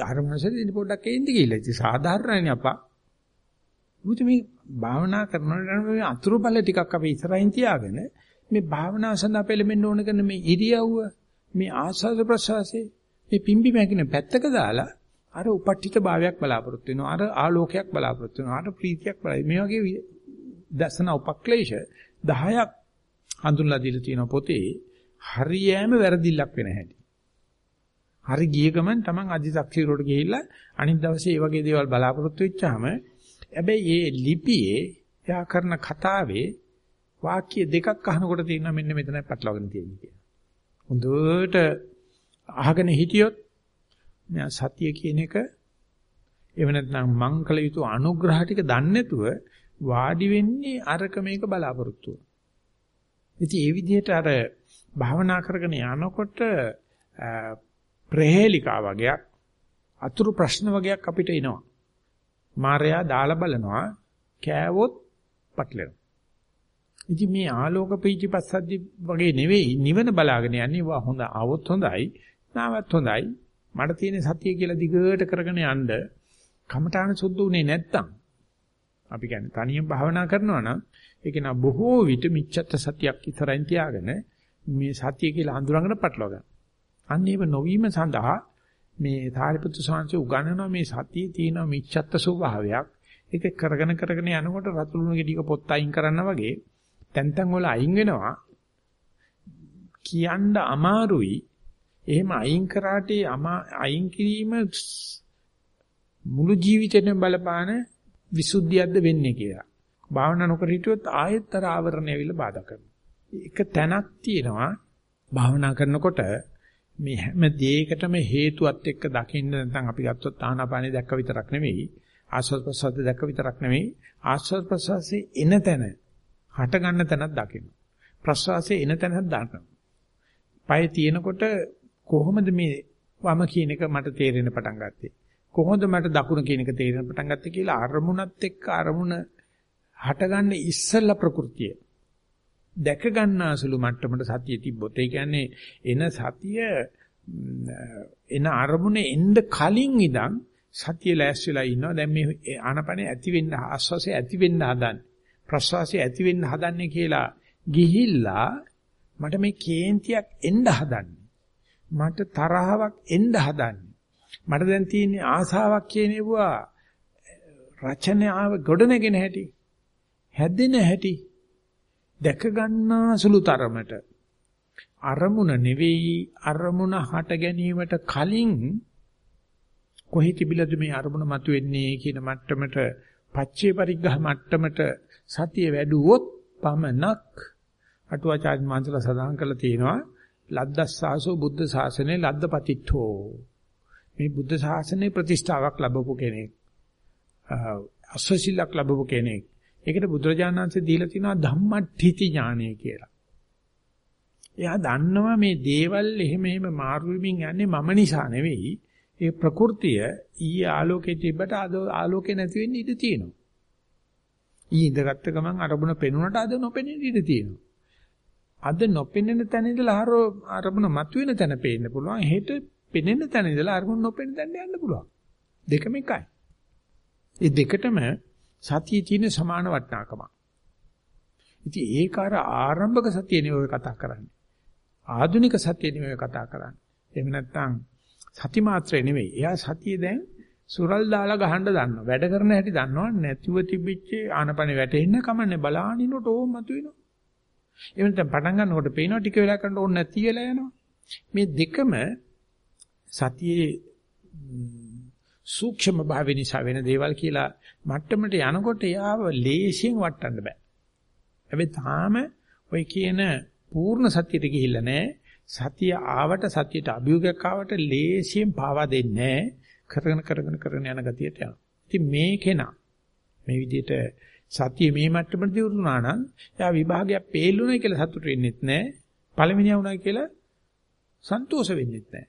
අර මනසට ඉන්න පොඩ්ඩක් එන්න ගිහිල්ලා. ඉතින් සාධාරණයි අපා. මුතු මේ භාවනා කරනකොට මේ අතුරු බල ටිකක් අපි ඉස්සරහින් තියාගෙන මේ භාවනාව සඳහා පෙළඹෙන්න ඕන කරන මේ ඉරියව්ව මේ ආස්වාද ප්‍රසවාසයේ මේ පිම්බි මැකින පැත්තක දාලා අර උපට්ඨිත භාවයක් බලාපොරොත්තු වෙනවා අර ආලෝකයක් බලාපොරොත්තු වෙනවා අර ප්‍රීතියක් බලයි මේ වගේ දසන උපක්ලේශ 10ක් හඳුන්ලා දීලා තියෙන පොතේ හරියෑම වැරදිල්ලක් වෙන හැටි. හරි ගිය ගමන් Taman අධිසක්ෂීරුවට ගිහිල්ලා අනිත් දවසේ මේ වගේ දේවල් බලාපොරොත්තු වෙච්චාම හැබැයි මේ ලිපියේ යා කරන කතාවේ වාක්‍ය දෙකක් අහනකොට තියෙනවා මෙන්න මෙතනයි පැටලවගෙන තියෙන්නේ කියලා. හොඳට අහගෙන හිටියොත් මෙයා සතිය කියන එක එව නැත්නම් මං කළ යුතු අනුග්‍රහ ටික දන්නේ නැතුව වාඩි වෙන්නේ අරක මේක බලාපොරොත්තු වෙනවා. ඉතින් ඒ විදිහට අර භාවනා කරගෙන යනකොට ප්‍රහේලිකා වගේක් අතුරු ප්‍රශ්න වගේක් අපිට එනවා. මායя දාලා බලනවා කෑවොත් පටලෙනවා. ඉතින් මේ ආලෝක පීචිපස්සද්දි වගේ නෙවෙයි නිවන බලාගෙන යන්නේ වා හොඳ આવොත් හොඳයි නාවත් හොඳයි මට තියෙන සතිය කියලා දිගට කරගෙන යන්න කමඨාන සුද්ධ උනේ නැත්තම් අපි කියන්නේ තනියෙන් භාවනා කරනවා නම් ඒක නා බොහෝ විට මිච්ඡත් සතියක් ඉතරෙන් තියාගෙන මේ සතිය කියලා හඳුනගෙන පටලවා ගන්න. අන්න ඒව නොවීම සඳහා මේ සාරිපුත්‍ර ස්වාමීන් උගන්වනවා මේ සතියේ තියෙන මිච්ඡත් ස්වභාවයක්. ඒක කරගෙන කරගෙන යනකොට රතුළුණු ගෙඩියක පොත් අයින් කරනවා වගේ තැන් තැන් වල අයින් වෙනවා. කියන්න අමාරුයි. එහෙම අයින් කරාට අයින් කිරීම මුළු ජීවිතේම බලපාන විසුද්ධියක්ද වෙන්නේ කියලා. භාවනා නොකර හිටියොත් ආයෙත්තර ආවරණය ඇවිල්ලා බාධා කරනවා. එක තැනක් තියෙනවා. භාවනා කරනකොට මේ හැම දෙයකටම හේතුවත් එක්ක දකින්න නැත්නම් අපි ගත්තොත් ආනාපානෙ දැක්ක විතරක් නෙවෙයි ආස්වාද ප්‍රසද්ද දැක්ක විතරක් නෙවෙයි ආස්වාද ප්‍රසවාසයේ එන තැන හට ගන්න තැනක් දකින්න. ප්‍රසවාසයේ එන තැනක් දකින්න පය තියෙනකොට කොහොමද මේ වම කියන එක මට තේරෙන්න පටන් ගත්තේ? කොහොමද මට දකුණ කියන එක තේරෙන්න පටන් ගත්තේ කියලා අරමුණත් එක්ක අරමුණ හටගන්න ඉස්සෙල්ලා ප්‍රകൃතිය. දැක ගන්නාසුළු මට්ටමට සතිය තිබ්බොත්. ඒ කියන්නේ එන සතිය එන අරමුණේ එන්න කලින් ඉඳන් සතිය ලෑස්තිලා ඉන්නවා. දැන් මේ ආනපනේ ඇති වෙන්න ආස්වාසය ඇති වෙන්න හදන්නේ. ප්‍රස්වාසය ඇති වෙන්න හදන්නේ කියලා ගිහිල්ලා මට මේ කේන්තියක් එන්න හදන්නේ. මට තරහාවක් එන්න හදන්නේ. මට දැන් තියෙන ආසාවක් කියනෙවුවා රචනාව ගොඩනගෙන හැටි හැදෙන හැටි. දැක ගන්නා සුළු තරමට. අරමුණ නෙවෙයි අරමුණ හට ගැනීමට කලින් කොහේ තිබිලද මේ අරමුණ මතුවෙන්නේ කියන මට්ටමට පච්චේ පරිග්‍රහ මට්ටමට සතිය වැඩුවොත් පමණක් අටුවාචාර්ය මහන්සලා සඳහන් කරලා තියෙනවා ලද්දස්සාසෝ බුද්ධ ශාසනේ ලද්දපතිට්ඨෝ මේ බුද්ධ ශාසනයේ ප්‍රතිෂ්ඨාවක් ලැබපු කෙනෙක් අස්වසිලක් ලැබපු කෙනෙක් ඒකට බුදුරජාණන් වහන්සේ දීලා තිනවා ධම්මට්ඨිති ඥානය කියලා. එයා දන්නවා මේ දේවල් එහෙම එහෙම මාරු වෙමින් යන්නේ මම නිසා නෙවෙයි. ඒ ප්‍රകൃතිය ඊ ආලෝකයේ තිබ්බට අද ආලෝකේ නැති වෙන්න ඉඩ තියෙනවා. ඊ ඉඳගත්ත ගමන් අරමුණ පෙනුනට අද නොපෙනෙන්න ඉඩ තියෙනවා. අද නොපෙනෙන තැන ඉඳලා අරමුණ මතුවෙන තැන පේන්න පුළුවන්. හෙට පෙනෙන තැන ඉඳලා අරමුණ නොපෙනෙන තැනට යන්න පුළුවන්. දෙකම එකයි. ඒ දෙකටම සතියේ තියෙන සමාන වටිනාකමක්. ඉතින් ඒක අර ආරම්භක සතියනේ ඔය කතා කරන්නේ. ආධුනික සතියනේ ඔය කතා කරන්නේ. එහෙම නැත්නම් සති මාත්‍රේ නෙවෙයි. එයා සතියේ දැන් සුරල් දාලා ගහන්න දන්නවා. වැඩ කරන හැටි දන්නවා. නැතිව තිබිච්ච ආනපනේ වැටෙන්න කමන්නේ බලානිනොට ඕම මතුවෙනවා. එහෙම නැත්නම් පටන් ගන්නකොට පේනවා ටික වෙලා කරනකොට ඕන නැති වෙලා යනවා. මේ දෙකම සතියේ සූක්ෂම භාවය නිසා වෙන දේවල් කියලා මට්ටමට යනකොට යාව ලේසියෙන් වටන්න බෑ. හැබැයි තාම ඔය කියන පූර්ණ සතියට ගිහිල්ලා නැහැ. සතිය ආවට සතියට අභියෝගයක් ආවට ලේසියෙන් පාවා දෙන්නේ කරගෙන කරගෙන කරගෙන යන ගතියට යනවා. ඉතින් මේ කෙනා මේ විදිහට සතිය මේ මට්ටමට දියුණුනා නම් එයා විභාගයක් පේල්ුණා කියලා සතුට වෙන්නෙත් නැහැ. පළවෙනියා වුණා කියලා සන්තෝෂ වෙන්නෙත් නැහැ.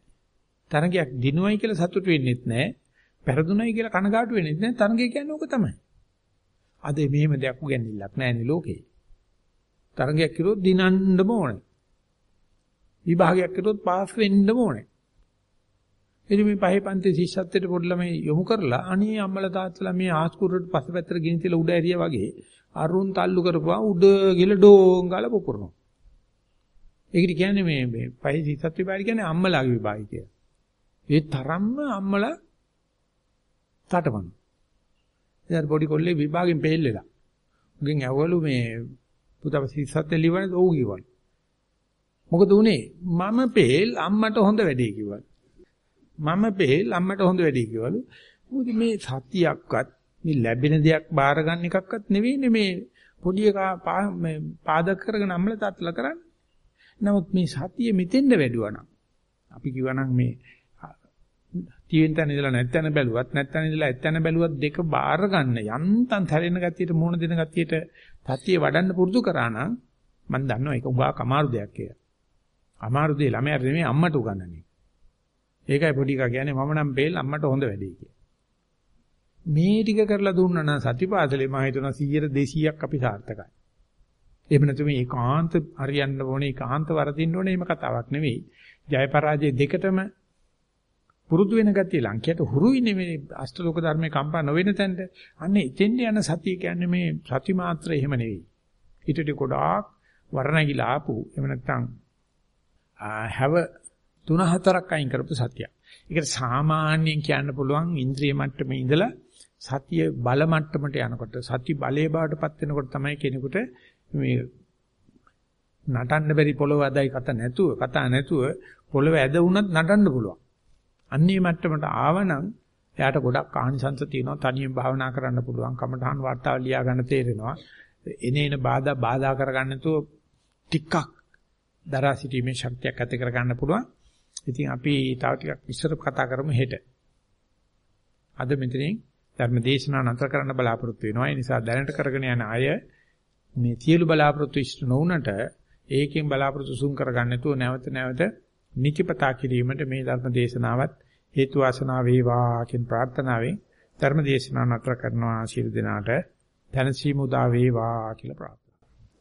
තරගයක් දිනුවයි කියලා සතුට වෙන්නෙත් නැහැ. පෙරදුනයි කියලා කනගාටු වෙන්නේ නැහැ. තරඟය කියන්නේ ඕක තමයි. අද මෙහෙම දෙයක් උගන්නිල්ලක් නැහැනේ ලෝකේ. තරඟයක් කිරුවොත් දිනන්නම ඕනේ. විභාගයක් කිරුවොත් පාස් වෙන්නම ඕනේ. ඉතින් මේ පහේ පන්ති ශිෂ්‍යත්වයට පොඩි ළමයි යොමු කරලා අනේ අම්මලා තාත්තලා මේ ආස්කුරට පස්සපැත්තට ගෙන තියලා උඩ ඇරියා වගේ අරුන් තල්ලු කරපුවා උඩ ගිල ඩෝං ගාලා පොපුරනවා. ඒකට කියන්නේ මේ මේ පහේ ශිෂ්‍යත්ව විභාගය කියන්නේ අම්මලාගේ විභාගය කියලා. ඒ තරම්ම අම්මලා තටමන. ඉතින් පොඩි කොල්ලේ විභාගෙන් ෆේල් වෙලා. උගෙන් ඇවවලු මේ පුතා සිස්සත් එළිවනේ ඔව් කිව්වා. මොකද උනේ? මම ෆේල් අම්මට හොඳ වැඩේ කිව්වා. මම ෆේල් අම්මට හොඳ වැඩේ කිව්වලු. මොකද මේ සතියක්වත් මේ ලැබෙන දෙයක් බාර ගන්න එකක්වත් නෙවෙයිනේ මේ පොඩි එකා පාදක කරගෙන අම්ල තාත්තලා කරන්නේ. නමුත් මේ සතිය මෙතෙන්ද වැඩුවා නම් අපි කිව්වනම් මේ තියෙන තැන ඉඳලා නැත්තැන බැලුවත් නැත්තැන ඉඳලා ඇත්තැන බැලුවත් දෙක බාර ගන්න යන්තම් හැරෙන ගතියට මුණ දෙන ගතියට තතිය වඩන්න පුරුදු කරා නම් මම දන්නවා ඒක උගා කමාරු දෙයක් කියලා. අමාරු දෙය ළමයාට නෙමෙයි අම්මට උගන්වන්නේ. ඒකයි පොඩි එකා කියන්නේ මම නම් බේල් අම්මට හොඳ වැඩේ කියලා. මේ ටික කරලා දුන්නා නම් සතිපාසලේ මම හිතනවා 100 200ක් අපි සාර්ථකයි. එහෙම නැත්නම් මේ ඒකාන්ත හරියන්න ඕනේ ඒකාන්ත වරදින්න ඕනේ එහෙම කතාවක් නෙවෙයි. ජය පරාජය දෙකටම පුරුදු වෙන ගතිය ලංකියට හුරුයි නෙමෙයි අෂ්ටලෝක ධර්මයේ කම්පා නොවෙන තැනට. අන්න එතෙන්ට යන සතිය කියන්නේ මේ සති මාත්‍ර එහෙම නෙවෙයි. ඊටට ගොඩාක් වරණගිලා ආපු එහෙම නැත්නම් හැව තුන හතරක් අයින් කරපු සතිය. ඒකට සාමාන්‍යයෙන් කියන්න පුළුවන් ඉන්ද්‍රිය මට්ටමේ ඉඳලා සතිය බල මට්ටමට යනකොට සති බලයේ බාටපත් වෙනකොට තමයි කෙනෙකුට මේ නටන්න බැරි පොළව ඇදයි කතා නැතුව කතා නැතුව පොළව ඇද වුණත් නටන්න පුළුවන්. අන්නේ මට්ටමට ආවනම් එයාට ගොඩක් ආනිසංස තියෙනවා තනියෙන් භාවනා කරන්න පුළුවන්. කමඨහන් වාර්තාව ලියා ගන්න තේරෙනවා. එනේන බාධා බාධා කරගන්න නැතුව ටිකක් දරා සිටීමේ ශක්තියක් ඇති කරගන්න පුළුවන්. ඉතින් අපි තව ටිකක් විස්තර කතා කරමු හෙට. අද මෙතනින් ධර්ම දේශනාව නතර කරන්න බලාපොරොත්තු වෙනවා. ඒ නිසා දැනට කරගෙන යන අය මේ සියලු බලාපොරොත්තු ඉෂ්ට නොවුනට ඒකෙන් බලාපොරොත්තු සුන් කරගන්න නැතුව නැවත නැවත නිතිපතා කිරීමට මේ ධර්ම දේශනාවත් හේතු වාසනා වේවා කියන ප්‍රාර්ථනාවෙන් ධර්ම දේශනාව නතර කරනවා. ශිරු දිනාට තනසීමු දා වේවා කියලා ප්‍රාර්ථනා